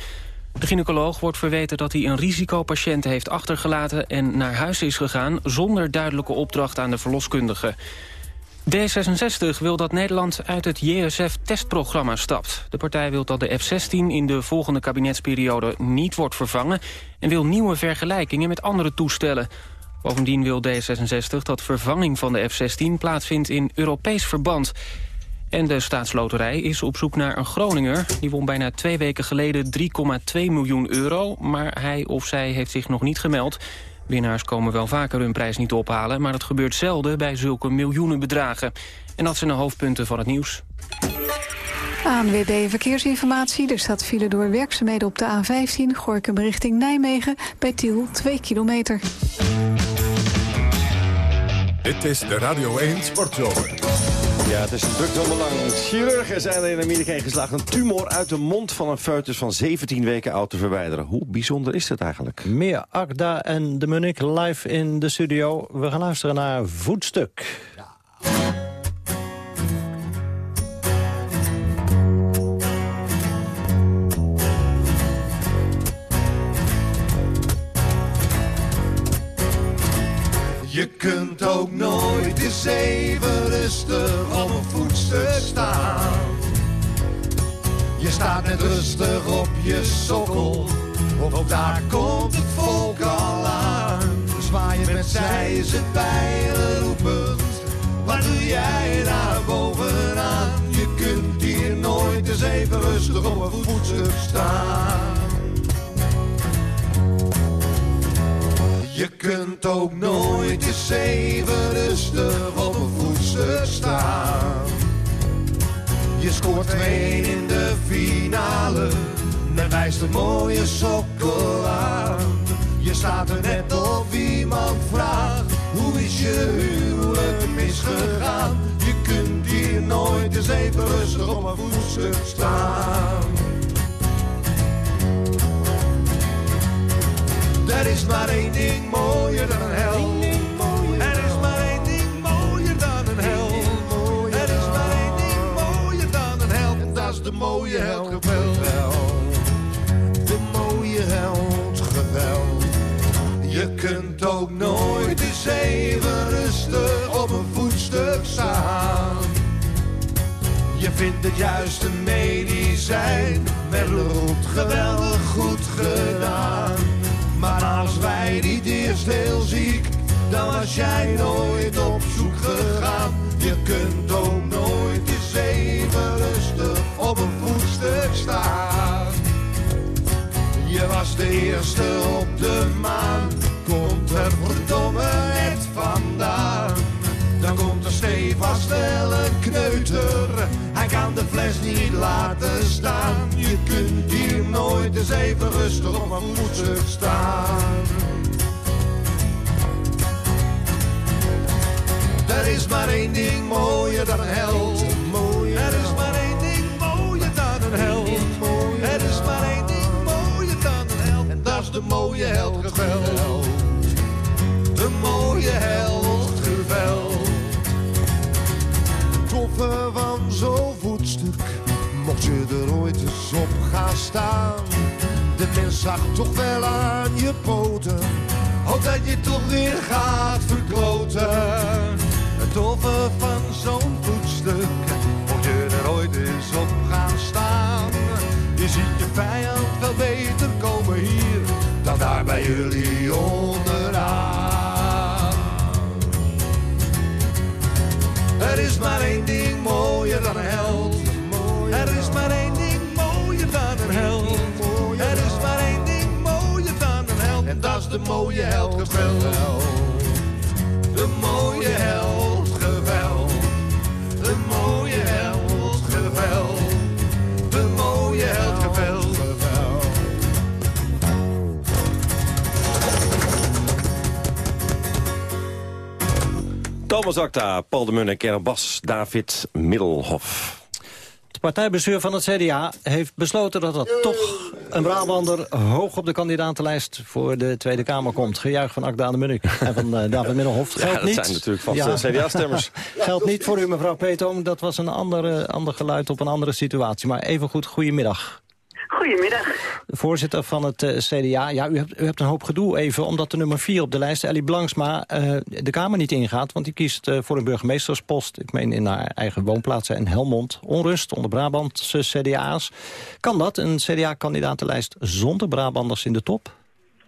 De gynaecoloog wordt verweten dat hij een risicopatiënt heeft achtergelaten... en naar huis is gegaan zonder duidelijke opdracht aan de verloskundige. D66 wil dat Nederland uit het JSF-testprogramma stapt. De partij wil dat de F-16 in de volgende kabinetsperiode niet wordt vervangen... en wil nieuwe vergelijkingen met andere toestellen. Bovendien wil D66 dat vervanging van de F-16 plaatsvindt in Europees verband. En de staatsloterij is op zoek naar een Groninger. Die won bijna twee weken geleden 3,2 miljoen euro... maar hij of zij heeft zich nog niet gemeld... Winnaars komen wel vaker hun prijs niet ophalen... maar het gebeurt zelden bij zulke miljoenen bedragen. En dat zijn de hoofdpunten van het nieuws. ANWB Verkeersinformatie. Er staat file door werkzaamheden op de A15... Gorkum richting Nijmegen, bij Tiel 2 kilometer. Dit is de Radio 1 Sportzomer. Ja, het is een druk dan belang. Chirurgen zijn er in Amerika in geslaagd een tumor uit de mond van een foetus van 17 weken oud te verwijderen. Hoe bijzonder is dat eigenlijk? Meer Agda en de Munich live in de studio. We gaan luisteren naar Voetstuk. Je kunt ook nooit eens even rustig op een voetstuk staan. Je staat net rustig op je sokkel, of daar komt het volk al aan. Zwaai je met zij zijn pijlen roepend, wat doe jij daar bovenaan? Je kunt hier nooit eens even rustig op een voetstuk staan. Je kunt ook nooit eens even rustig op een voetstuk staan. Je scoort twee in de finale, men wijst een mooie sokkel aan. Je staat er net of iemand vraagt, hoe is je huwelijk misgegaan? Je kunt hier nooit eens even rustig op een voetstuk staan. Er is maar één ding mooier dan een hel. Er is maar één ding mooier dan een hel. Er is maar één ding mooier dan een held. En dat is de mooie held geweld. De mooie held geweld. Je kunt ook nooit eens even rustig op een voetstuk staan. Je vindt het juiste medicijn met roet geweldig goed gedaan. Maar als wij niet eerst heel ziek, dan was jij nooit op zoek gegaan. Je kunt ook nooit eens even rustig op een voetstuk staan. Je was de eerste op de maan, komt er verdomme het vandaan. Dan komt er stevast wel een kneuter, fles niet laten staan. Je kunt hier nooit eens even rustig op een voetstuk staan. Er is maar één ding mooier dan een held. Er is maar één ding mooier dan een held. Er is maar één ding mooier dan een held. En dat is de mooie held Mocht je er ooit eens op gaan staan, de mens zag toch wel aan je poten. Altijd je toch weer gaat verkloten. Het toffe van zo'n voetstuk, mocht je er ooit eens op gaan staan. Je ziet je vijand wel beter komen hier, dan daar bij jullie onderaan. Er is maar één ding mooier dan hel. Er is maar één ding mooier dan een held. Er is maar één ding mooier dan een held. En dat is de mooie held geweld. De mooie held geweld. De mooie held geweld. De mooie held geweld. Thomas Acta, Paul de Munnik en Bas David Middelhof. Het partijbestuur van het CDA heeft besloten dat er toch een Brabander hoog op de kandidatenlijst voor de Tweede Kamer komt. Gejuich van Akda de Munnik en van eh, David Middelhof. Ja, Geldt dat niet. zijn natuurlijk vaste CDA-stemmers. Geldt niet voor u, mevrouw Peetoom. Dat was een andere, ander geluid op een andere situatie. Maar even goed, goedemiddag. Goedemiddag. De voorzitter van het eh, CDA. Ja, u hebt, u hebt een hoop gedoe even, omdat de nummer 4 op de lijst, Ellie Blanksma, eh, de Kamer niet ingaat. Want die kiest eh, voor een burgemeesterspost. Ik meen in haar eigen woonplaats in Helmond. Onrust onder Brabantse CDA's. Kan dat, een CDA-kandidatenlijst zonder Brabanders in de top?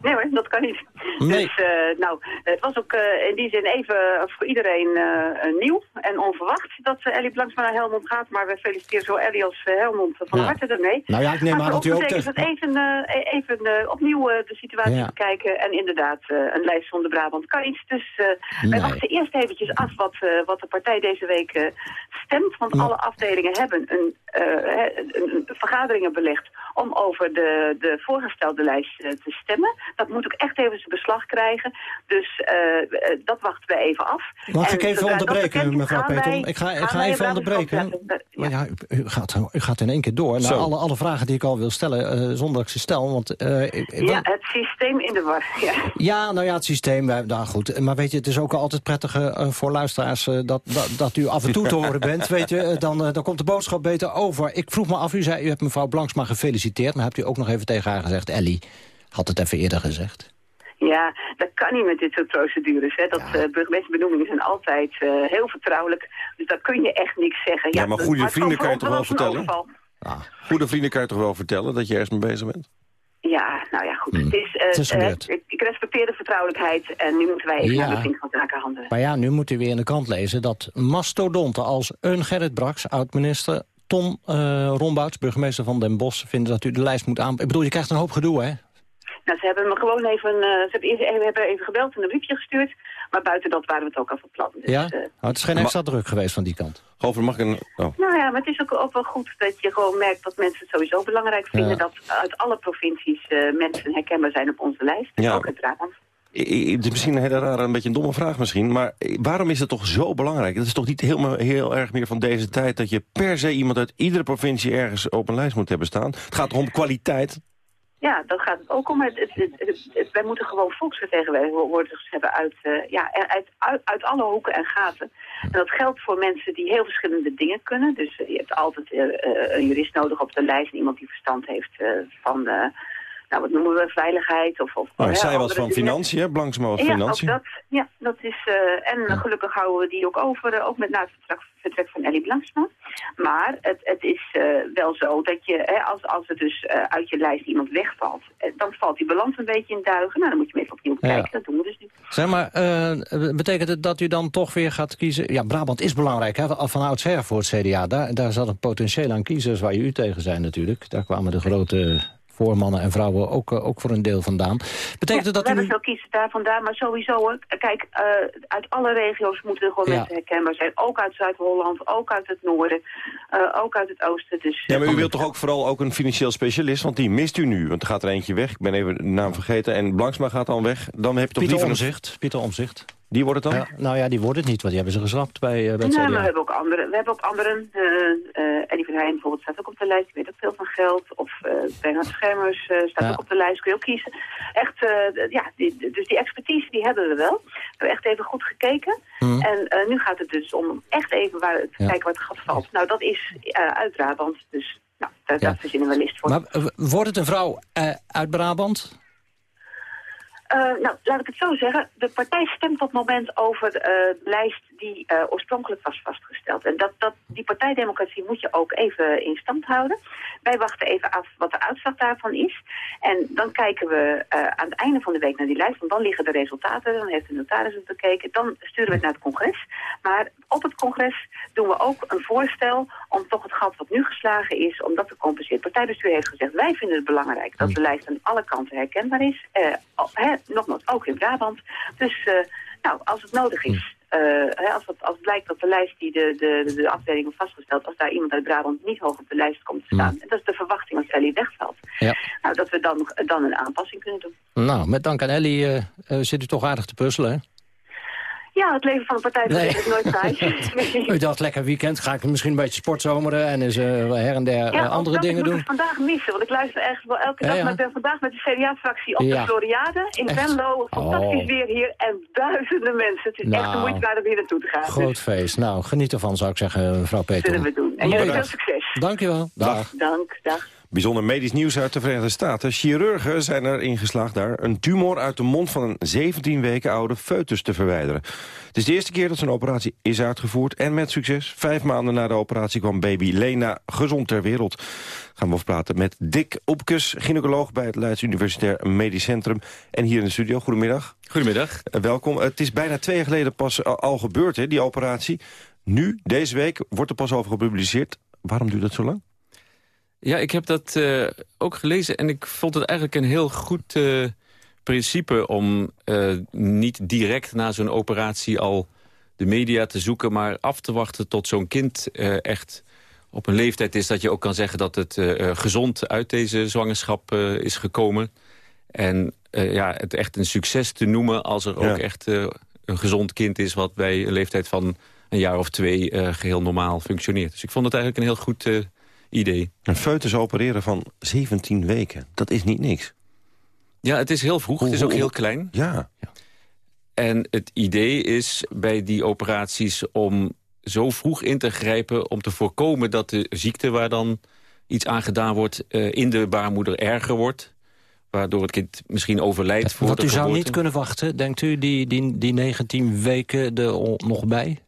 Nee hoor, dat kan niet. Nee. Dus, eh, nou, het was ook eh, in die zin even voor iedereen eh, nieuw en onverwacht dat Ellie Blanksma naar Helmond gaat. Maar we feliciteren zo Ellie als Helmond van Ja. harte ermee. Nou ja, ik neem maar aan dat u ook tegen- het even, even opnieuw de situatie Ja. bekijken. En inderdaad, een lijst zonder Brabant kan iets. Dus wij wachten eerst eventjes af wat, wat de partij deze week stemt. Want alle afdelingen hebben een, een, vergaderingen belegd om over de, de voorgestelde lijst te stemmen. Dat moet ook echt even beslag krijgen. Dus eh, eh, dat wachten we even af. Mag ik even onderbreken, mevrouw wij- Ik ga, ik ga even onderbreken. Maar ja, u, u gaat, u gaat in één keer door. Nou, alle, alle vragen die ik al wil stellen, eh, zonder dat ik ze stel. Want, eh, Ja, het systeem in de war. Ja. Ja, nou ja, het systeem, wij- nou goed. Maar weet je, het is ook altijd prettiger voor luisteraars... eh, dat, dat, dat u af en toe te horen bent, weet je. dan, dan komt de boodschap beter over. Ik vroeg me af, u zei, u hebt mevrouw Blanksma gefeliciteerd... maar hebt u ook nog even tegen haar gezegd... Ellie, had het even eerder gezegd. Ja, dat kan niet met dit soort procedures. Hè. Dat eh, burgemeesterbenoemingen zijn altijd eh, heel vertrouwelijk. Dus daar kun je echt niks zeggen. Ja, maar goede vrienden kan je toch wel vertellen? Goede vrienden kan je toch wel vertellen dat je ergens mee bezig bent? Ja, nou ja, goed. Het is, eh, Het is gebeurd. ik, ik respecteer de vertrouwelijkheid en nu moeten wij even Ja. naar de van zaken handelen. Maar ja, nu moet u weer in de krant lezen... dat mastodonten als een Gerrit Brax, oud-minister... Tom uh, Rombouts, burgemeester van Den Bosch... vinden dat u de lijst moet aan... Ik bedoel, je krijgt een hoop gedoe, hè? Nou, ze hebben me gewoon even, eh, ze hebben, eerst- we hebben even gebeld en een briefje gestuurd. Maar buiten dat waren we het ook al van plan. Dus, ja? eh, Nou, het is geen extra druk geweest van die kant. Over mag ik een... Oh. Nou ja, maar het is ook, ook wel goed dat je gewoon merkt dat mensen het sowieso belangrijk vinden... Ja. dat uit alle provincies eh, mensen herkenbaar zijn op onze lijst. Ja. Ook Het is misschien een hele rare, een beetje een domme vraag misschien... maar waarom is het toch zo belangrijk? Het is toch niet helemaal, heel erg meer van deze tijd... dat je per se iemand uit iedere provincie ergens op een lijst moet hebben staan? Het gaat toch om kwaliteit? Ja, dat gaat het ook om. Het, het, het, wij moeten gewoon volksvertegenwoordigers hebben uit, eh, ja, uit, uit, uit alle hoeken en gaten. En dat geldt voor mensen die heel verschillende dingen kunnen. Dus eh, je hebt altijd eh, een jurist nodig op de lijst. Iemand die verstand heeft van, nou wat noemen we, veiligheid. Of, of Nou, ja, zij was van dingen. financiën? Blanksma was Ja, financiën. ook dat. Ja, dat is, eh, en gelukkig houden we die ook over, eh, ook met na het vertrek, vertrek van Ellie Blanksma. Maar het, het is eh, wel zo dat je, hè, als, als er dus eh, uit je lijst iemand wegvalt, dan valt die balans een beetje in duigen. Nou, dan moet je hem even opnieuw Ja. kijken, dat doen we dus niet. Zeg maar, eh, betekent het dat u dan toch weer gaat kiezen... Ja, Brabant is belangrijk, hè, al van oudsher voor het CDA. Daar, daar zat een potentieel aan kiezers waar u tegen zijn natuurlijk. Daar kwamen de grote voormannen en vrouwen ook, eh, ook voor een deel vandaan. Betekent het dat we u hebben veel kiezen daar vandaan, maar sowieso, hoor. kijk, eh, uit alle regio's moeten er gewoon Ja. mensen herkenbaar zijn. Ook uit Zuid-Holland, ook uit het noorden, eh, ook uit het oosten. Dus, Ja, maar u wilt toch ook vooral ook een financieel specialist? Want die mist u nu. Want er gaat er eentje weg. Ik ben even de naam vergeten. En Blanksma gaat dan weg. Dan heb je toch Pieter liever. Omzicht. Pieter Omzicht. Die wordt het dan? Ja, nou ja, die wordt het niet, want die hebben ze geschrapt bij, eh, bij het Nee, CDA. maar we hebben ook anderen. We hebben ook anderen. eh eh Eddie Verheyen bijvoorbeeld staat ook op de lijst. Die weet ook veel van geld. Of eh Bernhard Schermers eh, staat Ja. ook op de lijst. Kun je ook kiezen. Echt, eh, ja, die, dus die expertise die hebben we wel. We hebben echt even goed gekeken. Mhm. En eh, nu gaat het dus om echt even waar, te Ja. kijken waar het gat valt. Nou, dat is eh, uit Brabant. Dus nou, daar, Ja. daar verzinnen we een list voor. Maar wordt het een vrouw eh, uit Brabant? Eh, nou, laat ik het zo zeggen. De partij stemt op het moment over eh, de lijst die eh, oorspronkelijk was vastgesteld. En dat, dat, die partijdemocratie moet je ook even in stand houden. Wij wachten even af wat de uitslag daarvan is. En dan kijken we aan het einde van de week naar die lijst. Want dan liggen de resultaten, dan heeft de notaris het bekeken. Dan sturen we het naar het congres. Maar op het congres doen we ook een voorstel gat wat nu geslagen is, om dat te compenseren. Partijbestuur heeft gezegd, wij vinden het belangrijk dat de lijst aan alle kanten herkenbaar is. Uh, he, nogmaals, ook in Brabant. Dus uh, nou, als het nodig is, uh, als, het, als het blijkt dat de lijst die de, de, de afdeling heeft vastgesteld, als daar iemand uit Brabant niet hoog op de lijst komt te staan, en dat is de verwachting als Ellie wegvalt, ja. nou, dat we dan, dan een aanpassing kunnen doen. Nou, met dank aan Ellie uh, zit u toch aardig te puzzelen, hè? Ja, het leven van een partij nee. is nooit saai. U dacht, lekker weekend, ga ik misschien een beetje sportzomeren... en eens uh, her en der ja, andere dingen doen. ik vandaag missen, want ik luister echt wel elke dag... Ja, maar ik ben vandaag met de CDA-fractie op de Floriade in Venlo. Fantastisch oh. weer hier en duizenden mensen. Het is nou, echt de moeite waard om hier naartoe te gaan. Groot dus. feest. Nou, geniet ervan, zou ik zeggen, mevrouw Peter. Zullen we doen. En jullie veel succes. Dank je wel. Dag. Dank, dag. Bijzonder medisch nieuws uit de Verenigde Staten. Chirurgen zijn erin geslaagd daar een tumor uit de mond van een 17 weken oude foetus te verwijderen. Het is de eerste keer dat zo'n operatie is uitgevoerd en met succes. Vijf maanden na de operatie kwam baby Lena gezond ter wereld. Gaan we over praten met Dick Opkes, gynaecoloog bij het Leids Universitair Medisch Centrum. En hier in de studio, goedemiddag. Goedemiddag. Uh, welkom. Het is bijna twee jaar geleden pas al gebeurd, hè, die operatie. Nu, deze week, wordt er pas over gepubliceerd. Waarom duurt dat zo lang? Ja, ik heb dat uh, ook gelezen en ik vond het eigenlijk een heel goed uh, principe... om uh, niet direct na zo'n operatie al de media te zoeken... maar af te wachten tot zo'n kind echt op een leeftijd is... dat je ook kan zeggen dat het gezond uit deze zwangerschap is gekomen. En ja, het echt een succes te noemen als er ja. ook echt een gezond kind is... wat bij een leeftijd van een jaar of twee geheel normaal functioneert. Dus ik vond het eigenlijk een heel goed idee. Een foetus opereren van 17 weken, dat is niet niks. Ja, het is heel vroeg, het is ook heel klein. Ja. ja. En het idee is bij die operaties om zo vroeg in te grijpen... om te voorkomen dat de ziekte waar dan iets aan gedaan wordt... Uh, in de baarmoeder erger wordt waardoor het kind misschien overlijdt voor Want de u geboorte. zou niet kunnen wachten, denkt u, die, die, die 19 weken er nog bij?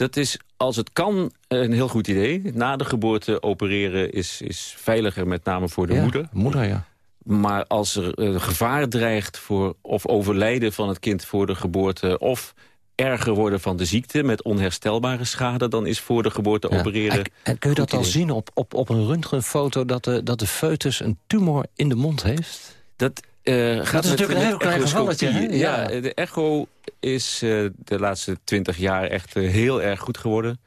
Dat is, als het kan, een heel goed idee. Na de geboorte opereren is, is veiliger, met name voor de ja, moeder. moeder, ja. Maar als er uh, gevaar dreigt voor of overlijden van het kind voor de geboorte... of erger worden van de ziekte met onherstelbare schade... dan is voor de geboorte ja. opereren... En, en kun je dat al zien op, op, op een röntgenfoto... dat de, dat de foetus een tumor in de mond heeft? Dat uh, gaat dat is natuurlijk een heel klein gevalletje. Ja, ja, de echo is uh, de laatste twintig jaar echt uh, heel erg goed geworden.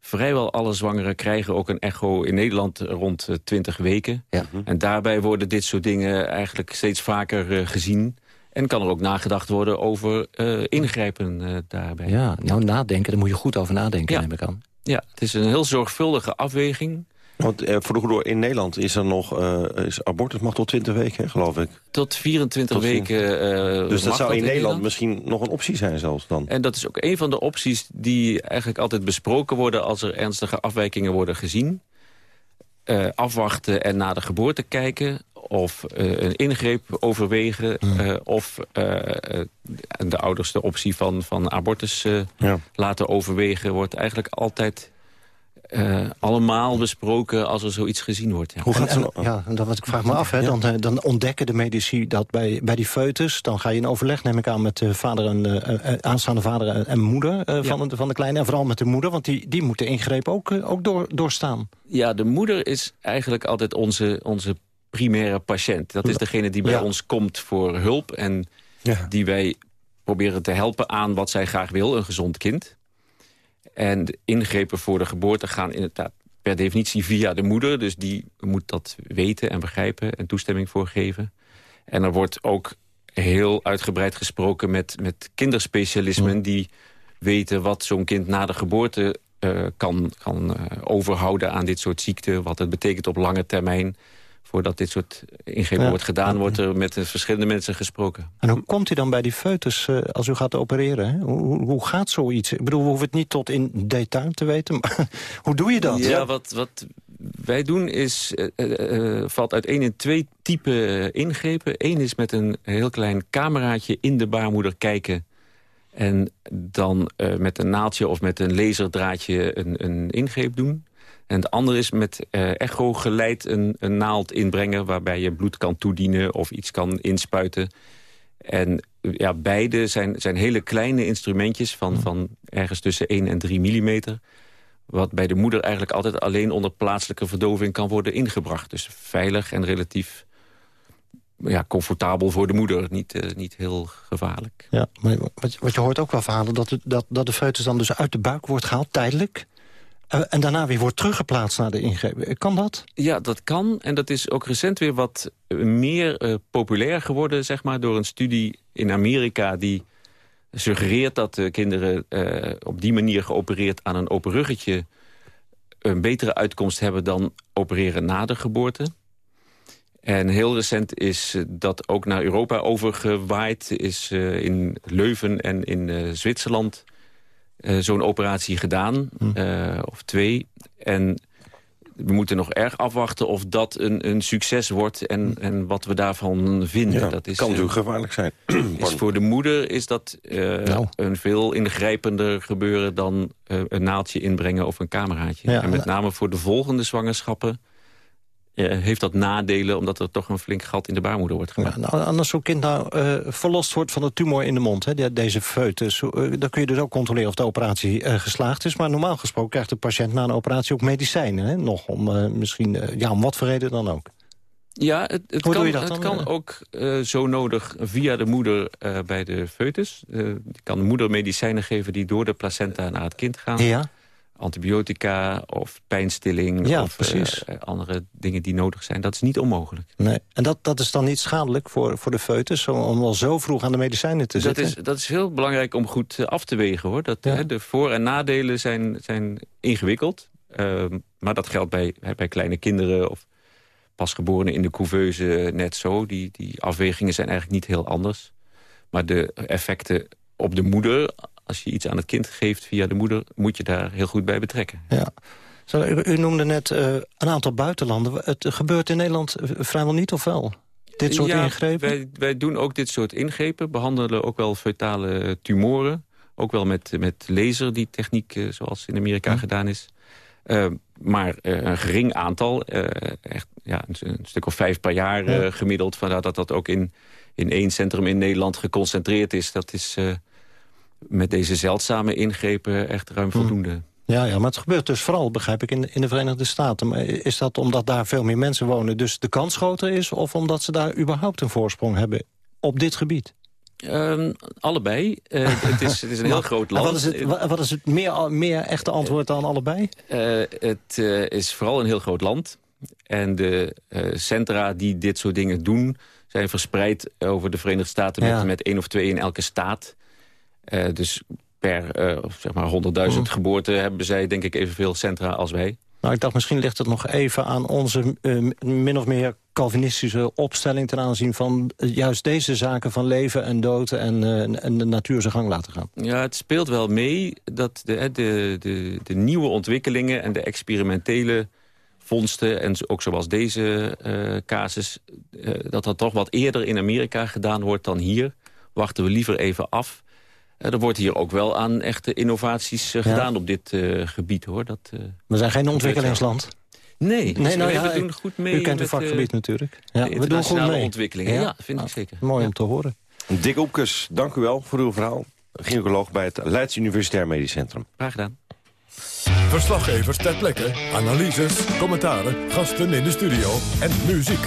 Vrijwel alle zwangeren krijgen ook een echo in Nederland rond 20 weken. Ja. En daarbij worden dit soort dingen eigenlijk steeds vaker gezien. En kan er ook nagedacht worden over ingrijpen daarbij. Ja, nou nadenken, daar moet je goed over nadenken, ja. neem ik aan. Ja, het is een heel zorgvuldige afweging. Want eh, goede in Nederland is er nog uh, is abortus mag tot 20 weken, geloof ik. Tot 24 tot weken. Uh, dus dat zou in, in Nederland, Nederland misschien nog een optie zijn zelfs dan. En dat is ook een van de opties die eigenlijk altijd besproken worden als er ernstige afwijkingen worden gezien. Uh, afwachten en na de geboorte kijken. Of een ingreep overwegen. Of de ouders de optie van, van abortus ja. laten overwegen. Wordt eigenlijk altijd uh, allemaal besproken als er zoiets gezien wordt. Ja. Hoe gaat en, en, ja, dat wat ik vraag me af. Hè, dan, dan ontdekken de medici dat bij, bij die foetus... dan ga je in overleg, neem ik aan, met de vader en, uh, aanstaande vader en moeder uh, ja. van, de, van de kleine. En vooral met de moeder, want die, die moet de ingreep ook, ook door, doorstaan. Ja, de moeder is eigenlijk altijd onze, onze primaire patiënt. Dat is degene die bij ja. ons komt voor hulp... en ja. die wij proberen te helpen aan wat zij graag wil, een gezond kind... En de ingrepen voor de geboorte gaan inderdaad per definitie via de moeder. Dus die moet dat weten en begrijpen en toestemming voor geven. En er wordt ook heel uitgebreid gesproken met, met kinderspecialismen... Die weten wat zo'n kind na de geboorte uh, kan, kan uh, overhouden aan dit soort ziekten. Wat het betekent op lange termijn voordat dit soort ingrepen ja. wordt gedaan... wordt er met verschillende mensen gesproken. En hoe komt u dan bij die foetus uh, als u gaat opereren? Hè? Hoe, hoe gaat zoiets? Ik bedoel, we hoeven het niet tot in detail te weten. Maar hoe doe je dat? Ja, wat, wat wij doen is... Uh, valt uiteen in twee typen ingrepen. Eén is met een heel klein cameraatje in de baarmoeder kijken... En dan met een naaldje of met een laserdraadje een, een ingreep doen. En het andere is met uh, echo geleid een, een naald inbrengen... waarbij je bloed kan toedienen of iets kan inspuiten. En ja, beide zijn, zijn hele kleine instrumentjes van, Hmm. van ergens tussen 1 en 3 millimeter. Wat bij de moeder eigenlijk altijd alleen onder plaatselijke verdoving kan worden ingebracht. Dus veilig en relatief ja, comfortabel voor de moeder. Niet, uh, niet heel gevaarlijk. Ja, maar wat, wat je hoort ook wel verhalen... dat, het, dat, dat de foetus dan dus uit de buik wordt gehaald, tijdelijk... Uh, en daarna weer wordt teruggeplaatst naar de ingreep. Kan dat? Ja, dat kan. En dat is ook recent weer wat meer uh, populair geworden... zeg maar, door een studie in Amerika... die suggereert dat de kinderen op die manier geopereerd aan een open ruggetje... een betere uitkomst hebben dan opereren na de geboorte. En heel recent is dat ook naar Europa overgewaaid. Is in Leuven en in Zwitserland zo'n operatie gedaan. Uh, of twee. En we moeten nog erg afwachten of dat een, een succes wordt... En, en wat we daarvan vinden. Ja, dat is, kan natuurlijk gevaarlijk zijn. Is voor de moeder is dat uh, nou. een veel ingrijpender gebeuren... dan uh, een naaldje inbrengen of een cameraatje. Ja, en met name voor de volgende zwangerschappen... Uh, heeft dat nadelen omdat er toch een flink gat in de baarmoeder wordt gemaakt. Ja, nou, als zo'n kind nou uh, verlost wordt van de tumor in de mond, hè, deze foetus... Uh, dan kun je dus ook controleren of de operatie geslaagd is. Maar normaal gesproken krijgt de patiënt na een operatie ook medicijnen. Hè, nog om misschien, ja, om wat voor reden dan ook. Ja, het, het kan, het kan ook zo nodig via de moeder bij de foetus. die kan de moeder medicijnen geven die door de placenta naar het kind gaan. Ja antibiotica of pijnstilling ja, of uh, andere dingen die nodig zijn. Dat is niet onmogelijk. Nee. En dat, dat is dan niet schadelijk voor, voor de foetus om al zo vroeg aan de medicijnen te dat zitten? Is, dat is heel belangrijk om goed af te wegen. hoor. Dat, ja. hè, de voor- en nadelen zijn, zijn ingewikkeld. Uh, maar dat geldt bij, bij kleine kinderen of pasgeborenen in de couveuse net zo. Die, die afwegingen zijn eigenlijk niet heel anders. Maar de effecten op de moeder als je iets aan het kind geeft via de moeder... moet je daar heel goed bij betrekken. Ja. Zo, u, u, noemde net uh, een aantal buitenlanden. Het gebeurt in Nederland vrijwel niet, of wel? Dit soort ja, ingrepen? Wij, wij doen ook dit soort ingrepen. Behandelen ook wel feutale tumoren. Ook wel met, met laser, die techniek uh, zoals in Amerika hm. gedaan is. Uh, maar een gering aantal. echt ja, een, een, stuk of vijf per jaar ja. gemiddeld. Vandaar dat dat ook in, in één centrum in Nederland geconcentreerd is. Dat is met deze zeldzame ingrepen echt ruim voldoende. Hmm. Ja, ja, maar het gebeurt dus vooral, begrijp ik, in de, in de Verenigde Staten. Maar is dat omdat daar veel meer mensen wonen, dus de kans groter is... of omdat ze daar überhaupt een voorsprong hebben op dit gebied? Um, allebei. Uh, het, is, het is een heel groot land. Wat is het, wat is het meer, meer echte antwoord dan allebei? Uh, het uh, is vooral een heel groot land. En de centra die dit soort dingen doen... zijn verspreid over de Verenigde Staten met, met één of twee in elke staat... Uh, dus per uh, zeg maar 100.000 mm. geboorten hebben zij denk ik evenveel centra als wij. Nou, ik dacht misschien ligt het nog even aan onze uh, min of meer Calvinistische opstelling... ten aanzien van juist deze zaken van leven en dood en, en de natuur zijn gang laten gaan. Ja, het speelt wel mee dat de, de, de, de nieuwe ontwikkelingen en de experimentele vondsten... en ook zoals deze casus, dat dat toch wat eerder in Amerika gedaan wordt dan hier. Wachten we liever even af... Uh, er wordt hier ook wel aan echte innovaties uh, gedaan ja. op dit uh, gebied. hoor. Dat, we zijn geen ontwikkelingsland. Nee, nee nou, ja, we doen goed mee. U kent uw vakgebied natuurlijk. Ja, we doen goed mee. ontwikkelingen, ja, ja vind ah, ik zeker. Mooi om te horen. Een dikke opkus, dank u wel voor uw verhaal. Gynaecoloog bij het Leids Universitair Medisch Centrum. Graag gedaan. Verslaggevers ter plekke, analyses, commentaren, gasten in de studio en muziek.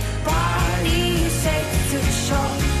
our body safe to shore.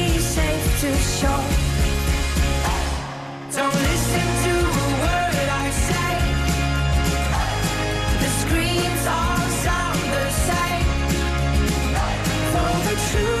safe to shore. Don't listen to a word I say. The screams all sound the same. Though the truth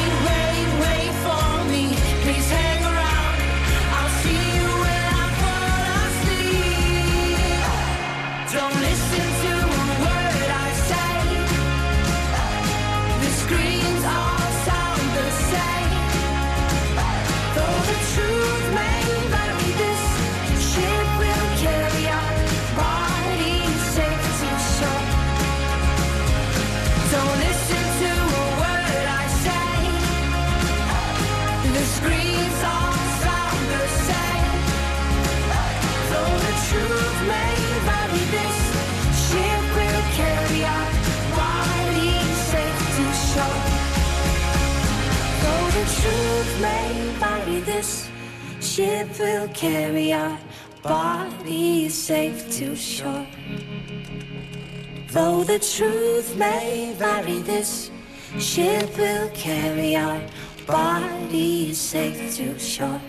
Truth may vary, this ship will carry our bodies safe to shore. Though the truth may vary, this ship will carry our bodies safe to shore.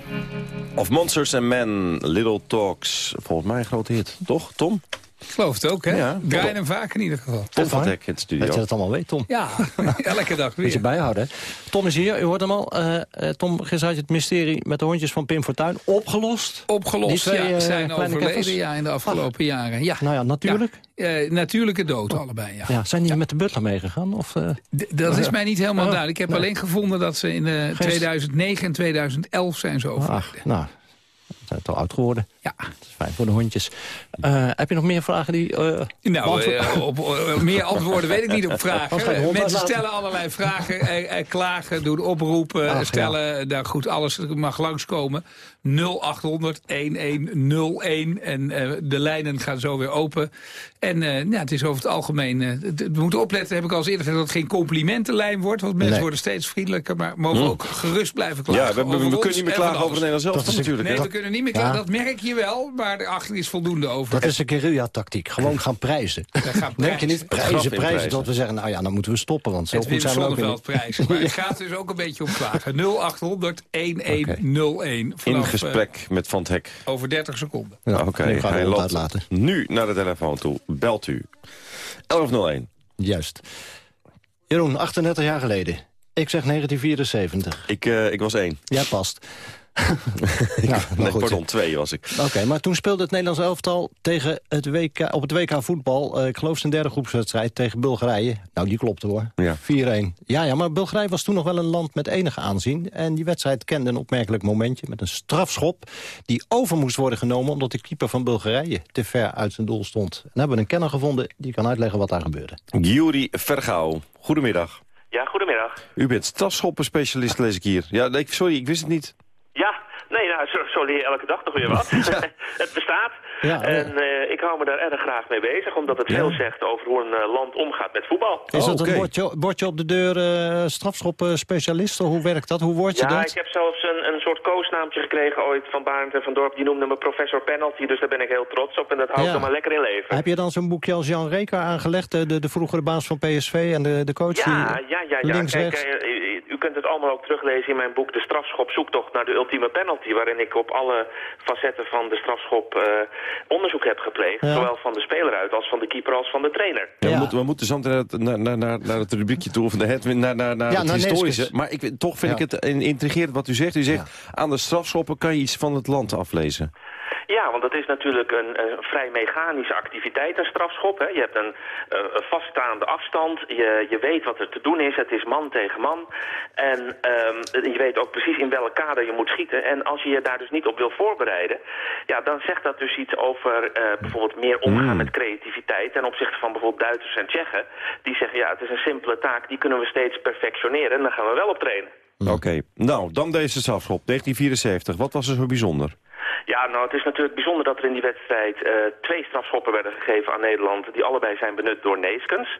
Of Monsters and Men, Little Talks. Volgens mij een grote hit, toch, Tom? Ik geloof het ook, hè? Ja, Draaien hem vaak in ieder geval. Tom van in het studio. Dat je dat allemaal weet, Tom. Ja, elke dag Moet je weer. bijhouden. hè. Tom is hier, u hoort hem al. Eh, eh, Tom, gisteren had je het mysterie met de hondjes van Pim Fortuyn opgelost. Opgelost, Die twee, ja. eh, zijn kleine overleden keffers. ja, in de afgelopen jaren. Ja. Nou ja, natuurlijk. Ja, eh, natuurlijke dood, allebei, ja. Ja, zijn die met de butler meegegaan? Of, eh? Dat is mij niet helemaal Oh, duidelijk. Ik heb nee. alleen gevonden dat ze in eh, 2009 en 2011 zijn ze overleden. Ach, nou, zijn toch oud geworden. Ja. Dat is fijn voor de hondjes. Eh, heb je nog meer vragen die... eh, Nou, eh, op, meer antwoorden weet ik niet op vragen. Mensen stellen allerlei vragen, eh, eh, klagen, doen oproepen, Ach, stellen. Nou goed, alles mag langskomen. 0800 1101 en eh, de lijnen gaan zo weer open. En eh, nou, het is over het algemeen... eh, we moeten opletten, heb ik al eens eerder gezegd... dat het geen complimentenlijn wordt. Want mensen Nee. worden steeds vriendelijker... maar mogen Hm. ook gerust blijven klagen. Ja, we, we- we over kunnen niet meer en klagen over. Nederlands zelf Dat is- natuurlijk. Nee, we kunnen niet meer klagen. Ja. Dat merk je wel, maar erachter is voldoende over. Dat is een guerrilla-tactiek. Gewoon gaan prijzen. gaan Denk je niet prijzen. prijzen, in prijzen, prijzen. tot we zeggen... nou ja, dan moeten we stoppen, want zo Het goed zijn we ook niet. prijs. Maar het gaat dus ook een beetje om klagen. 0800 1101. In Vanaf, gesprek met Van het Hek. eh, over 30 seconden. Ja, Oké, we hij loopt uitlaten. nu naar de telefoon toe. Belt u. 1101. Juist. Jeroen, 38 jaar geleden. Ik zeg 1974. Ik, eh, ik was één. Jij past. ja, nee, goed. pardon, twee was ik. Oké, maar toen speelde het Nederlands elftal tegen het WK, op het WK voetbal... eh, ik geloof zijn derde groepswedstrijd tegen Bulgarije. Nou, die klopte hoor. Ja. 4-1. Ja, ja, maar Bulgarije was toen nog wel een land met enige aanzien. En die wedstrijd kende een opmerkelijk momentje met een strafschop... die over moest worden genomen omdat de keeper van Bulgarije te ver uit zijn doel stond. En hebben we een kenner gevonden die kan uitleggen wat daar gebeurde. Gyuri Vergouw, goedemiddag. Ja, goedemiddag. U bent strafschoppenspecialist, lees ik hier. Ja, nee, sorry, ik wist het niet. Ja, nee, nou, zo, zo leer je elke dag toch weer wat. het bestaat. Ja, en eh, ik hou me daar erg graag mee bezig, omdat het veel zegt over hoe een eh, land omgaat met voetbal. Is dat een bordje, bordje op de deur uh, strafschoppenspecialist? Hoe werkt dat? Hoe word je Ja, dat? ik heb zelfs een, een soort koosnaamtje gekregen ooit van Barend en van Dorp. Die noemde me professor penalty, dus daar ben ik heel trots op. En dat hou ik Ja. dan maar lekker in leven. Heb je dan zo'n boekje als Jan Reker aangelegd? De, de, de vroegere baas van PSV en de, de coach? Ja, die, ja, ja, ja. Links, Kijk, rechts? Kunt het allemaal ook teruglezen in mijn boek De Strafschop Zoektocht naar de ultieme penalty. Waarin ik op alle facetten van de strafschop eh, onderzoek heb gepleegd. Ja. Zowel van de speler uit als van de keeper als van de trainer. Ja, Ja. We, moeten, we moeten zo naar, het- naar, naar, naar, het rubriekje toe, of de het, naar, naar, naar Ja, het naar historische. Maar ik, toch vind Ja. ik het intrigerend wat u zegt. U zegt, aan de strafschoppen kan je iets van het land aflezen. Ja, want dat is natuurlijk een, een vrij mechanische activiteit, een strafschop. Hè. Je hebt een, eh, een vaststaande afstand, je, je weet wat er te doen is, het is man tegen man. En ehm, je weet ook precies in welk kader je moet schieten. En als je je daar dus niet op wil voorbereiden, ja, dan zegt dat dus iets over eh, bijvoorbeeld meer omgaan met creativiteit... ten opzichte van bijvoorbeeld Duitsers en Tsjechen. Die zeggen, ja, het is een simpele taak, die kunnen we steeds perfectioneren en daar gaan we wel op trainen. Oké, nou, dan deze strafschop, 1974. Wat was er zo bijzonder? Ja, nou, het is natuurlijk bijzonder dat er in die wedstrijd eh, twee strafschoppen werden gegeven aan Nederland. Die allebei zijn benut door Neeskens.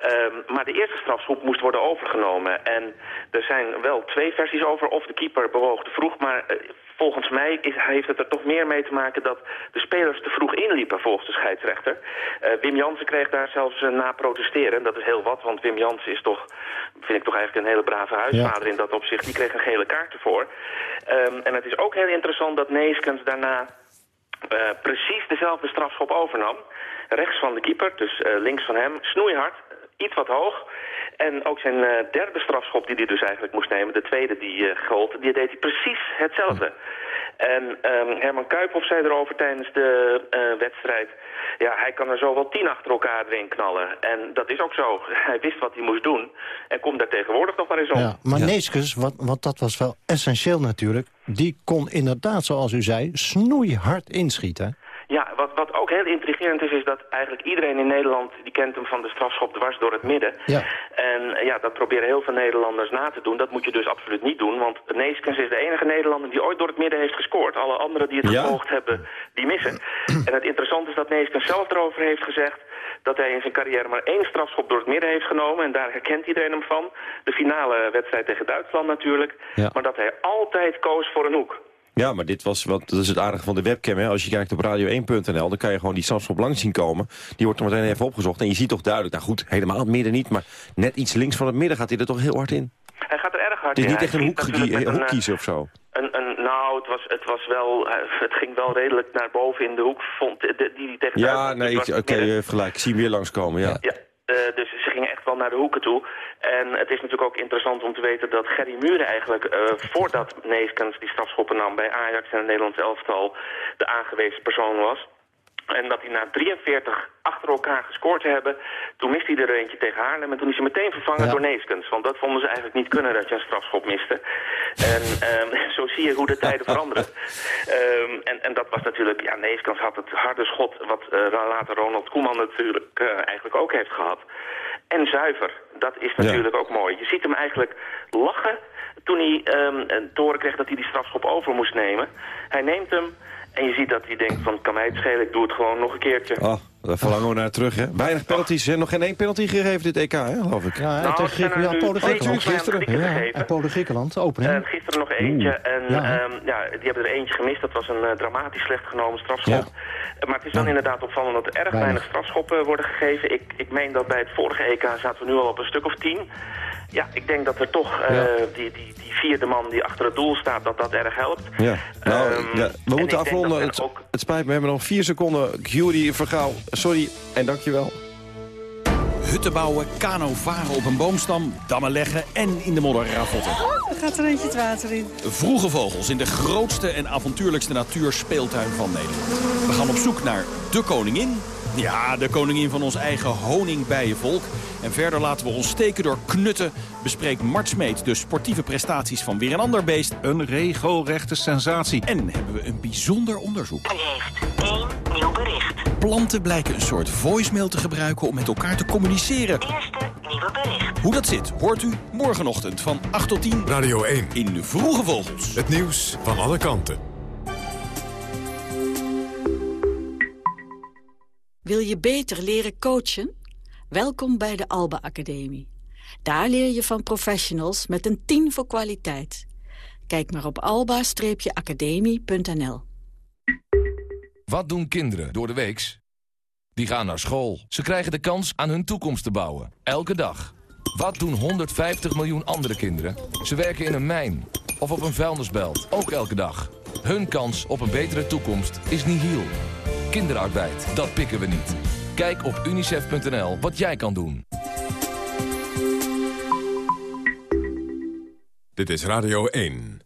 Ehm, maar de eerste strafschop moest worden overgenomen. En er zijn wel twee versies over. Of de keeper bewoog te vroeg, maar... eh, Volgens mij is, heeft het er toch meer mee te maken dat de spelers te vroeg inliepen volgens de scheidsrechter. Eh, Wim Jansen kreeg daar zelfs eh, na protesteren. En dat is heel wat, want Wim Jansen is toch, vind ik toch eigenlijk een hele brave huisvader in dat opzicht. Die kreeg een gele kaart ervoor. Ehm, en het is ook heel interessant dat Neeskens daarna eh, precies dezelfde strafschop overnam. Rechts van de keeper, dus links van hem, snoeihard, iets wat hoog. En ook zijn eh, derde strafschop die hij dus eigenlijk moest nemen, de tweede die eh gold, die deed hij precies hetzelfde. En ehm, Herman Kuiphoff zei erover tijdens de eh, wedstrijd... ja, hij kan er zo wel tien achter elkaar erin knallen. En dat is ook zo. Hij wist wat hij moest doen en komt daar tegenwoordig nog maar eens om. Ja, maar Neeskens, wat, want dat was wel essentieel natuurlijk... die kon inderdaad, zoals u zei, snoeihard inschieten. Ja, wat, wat ook heel intrigerend is, is dat eigenlijk iedereen in Nederland... die kent hem van de strafschop dwars door het midden. Ja. En ja, dat proberen heel veel Nederlanders na te doen. Dat moet je dus absoluut niet doen, want Neeskens is de enige Nederlander... die ooit door het midden heeft gescoord. Alle anderen die het Ja? gevolgd hebben, die missen. en het interessante is dat Neeskens zelf erover heeft gezegd... dat hij in zijn carrière maar één strafschop door het midden heeft genomen... en daar herkent iedereen hem van. De finale wedstrijd tegen Duitsland natuurlijk. Ja. Maar dat hij altijd koos voor een hoek. Ja, maar dit was, wat, dat is het aardige van de webcam. Hè. Als je kijkt op radio1.nl, dan kan je gewoon die strafschop langs zien komen. Die wordt er meteen even opgezocht. En je ziet toch duidelijk, nou goed, helemaal het midden niet... maar net iets links van het midden gaat hij er toch heel hard in. Hij gaat er erg hard Het is in. niet echt een hoek, hoek een, eh, kiezen of zo. Een, een, nou, het was, het was wel, eh, het ging wel redelijk naar boven in de hoek, vond, de, die die tegen Ja, nee, oké, hebt gelijk. Ik zie hem weer langskomen, ja. Ja, eh, dus ze gingen echt wel naar de hoeken toe. En het is natuurlijk ook interessant om te weten dat Gerry Muren eigenlijk... eh, voordat Neeskens die strafschoppen nam bij Ajax en het Nederlands elftal... de aangewezen persoon was. En dat hij na 43 achter elkaar gescoord te hebben... toen miste hij er eentje tegen Haarlem... en toen is hij meteen vervangen Ja. door Neeskens. Want dat vonden ze eigenlijk niet kunnen dat je een strafschop miste. En ehm, zo zie je hoe de tijden veranderen. Ehm, en, en dat was natuurlijk... Ja, Neeskens had het harde schot... wat eh, later Ronald Koeman natuurlijk eh, eigenlijk ook heeft gehad. En zuiver. Dat is natuurlijk ook mooi. Je ziet hem eigenlijk lachen toen hij ehm, te horen kreeg dat hij die strafschop over moest nemen. Hij neemt hem en je ziet dat hij denkt van kan mij het schelen, ik doe het gewoon nog een keertje. Oh, daar verlangen we naar terug, hè. Weinig penalties, hè. Nog geen één penalty gegeven dit EK, hè, geloof ik. Ja, en Nou, tegen Griekenland, nu Polen, twee Griekenland. doelpunten aan Grieken Ja, gegeven. en Polen, Griekenland, opening. Eh, gisteren nog eentje en Ja. ja. ja, die hebben er eentje gemist. Dat was een eh, dramatisch slecht genomen strafschop. Eh, Maar het is dan inderdaad opvallend dat er erg Weinig. weinig strafschoppen worden gegeven. Ik, ik meen dat bij het vorige EK zaten we nu al op een stuk of tien. Ja, ik denk dat er toch eh, Ja. die, die, die vierde man die achter het doel staat, dat dat erg helpt. Ja, nou, Ehm, ja, we moeten afronden. Het, ook- het spijt me, we hebben nog vier seconden. Jury Vergaal, sorry en dankjewel. hutten bouwen, kano varen op een boomstam, dammen leggen en in de modder ravotten. Er gaat er eentje het water in. Vroege vogels in de grootste en avontuurlijkste natuurspeeltuin van Nederland. We gaan op zoek naar de koningin. Ja, de koningin van ons eigen honingbijenvolk. En verder laten we ons steken door knutten. Bespreekt Mart Smeet de sportieve prestaties van weer een ander beest. Een regelrechte sensatie. En hebben we een bijzonder onderzoek. U heeft één nieuw bericht. Planten blijken een soort voicemail te gebruiken om met elkaar te communiceren. Eerste nieuwe bericht. Hoe dat zit, hoort u morgenochtend van 8 tot 10. Radio 1. In de Vroege Vogels. Het nieuws van alle kanten. Wil je beter leren coachen? Welkom bij de Alba Academie. Daar leer je van professionals met een 10 voor kwaliteit. Kijk maar op alba-academie.nl. Wat doen kinderen door de weeks? Die gaan naar school. Ze krijgen de kans aan hun toekomst te bouwen. Elke dag. Wat doen 150 miljoen andere kinderen? Ze werken in een mijn of op een vuilnisbelt. Ook elke dag. Hun kans op een betere toekomst is nihil. Kinderarbeid, dat pikken we niet. Kijk op unicef.nl wat jij kan doen. Dit is Radio 1.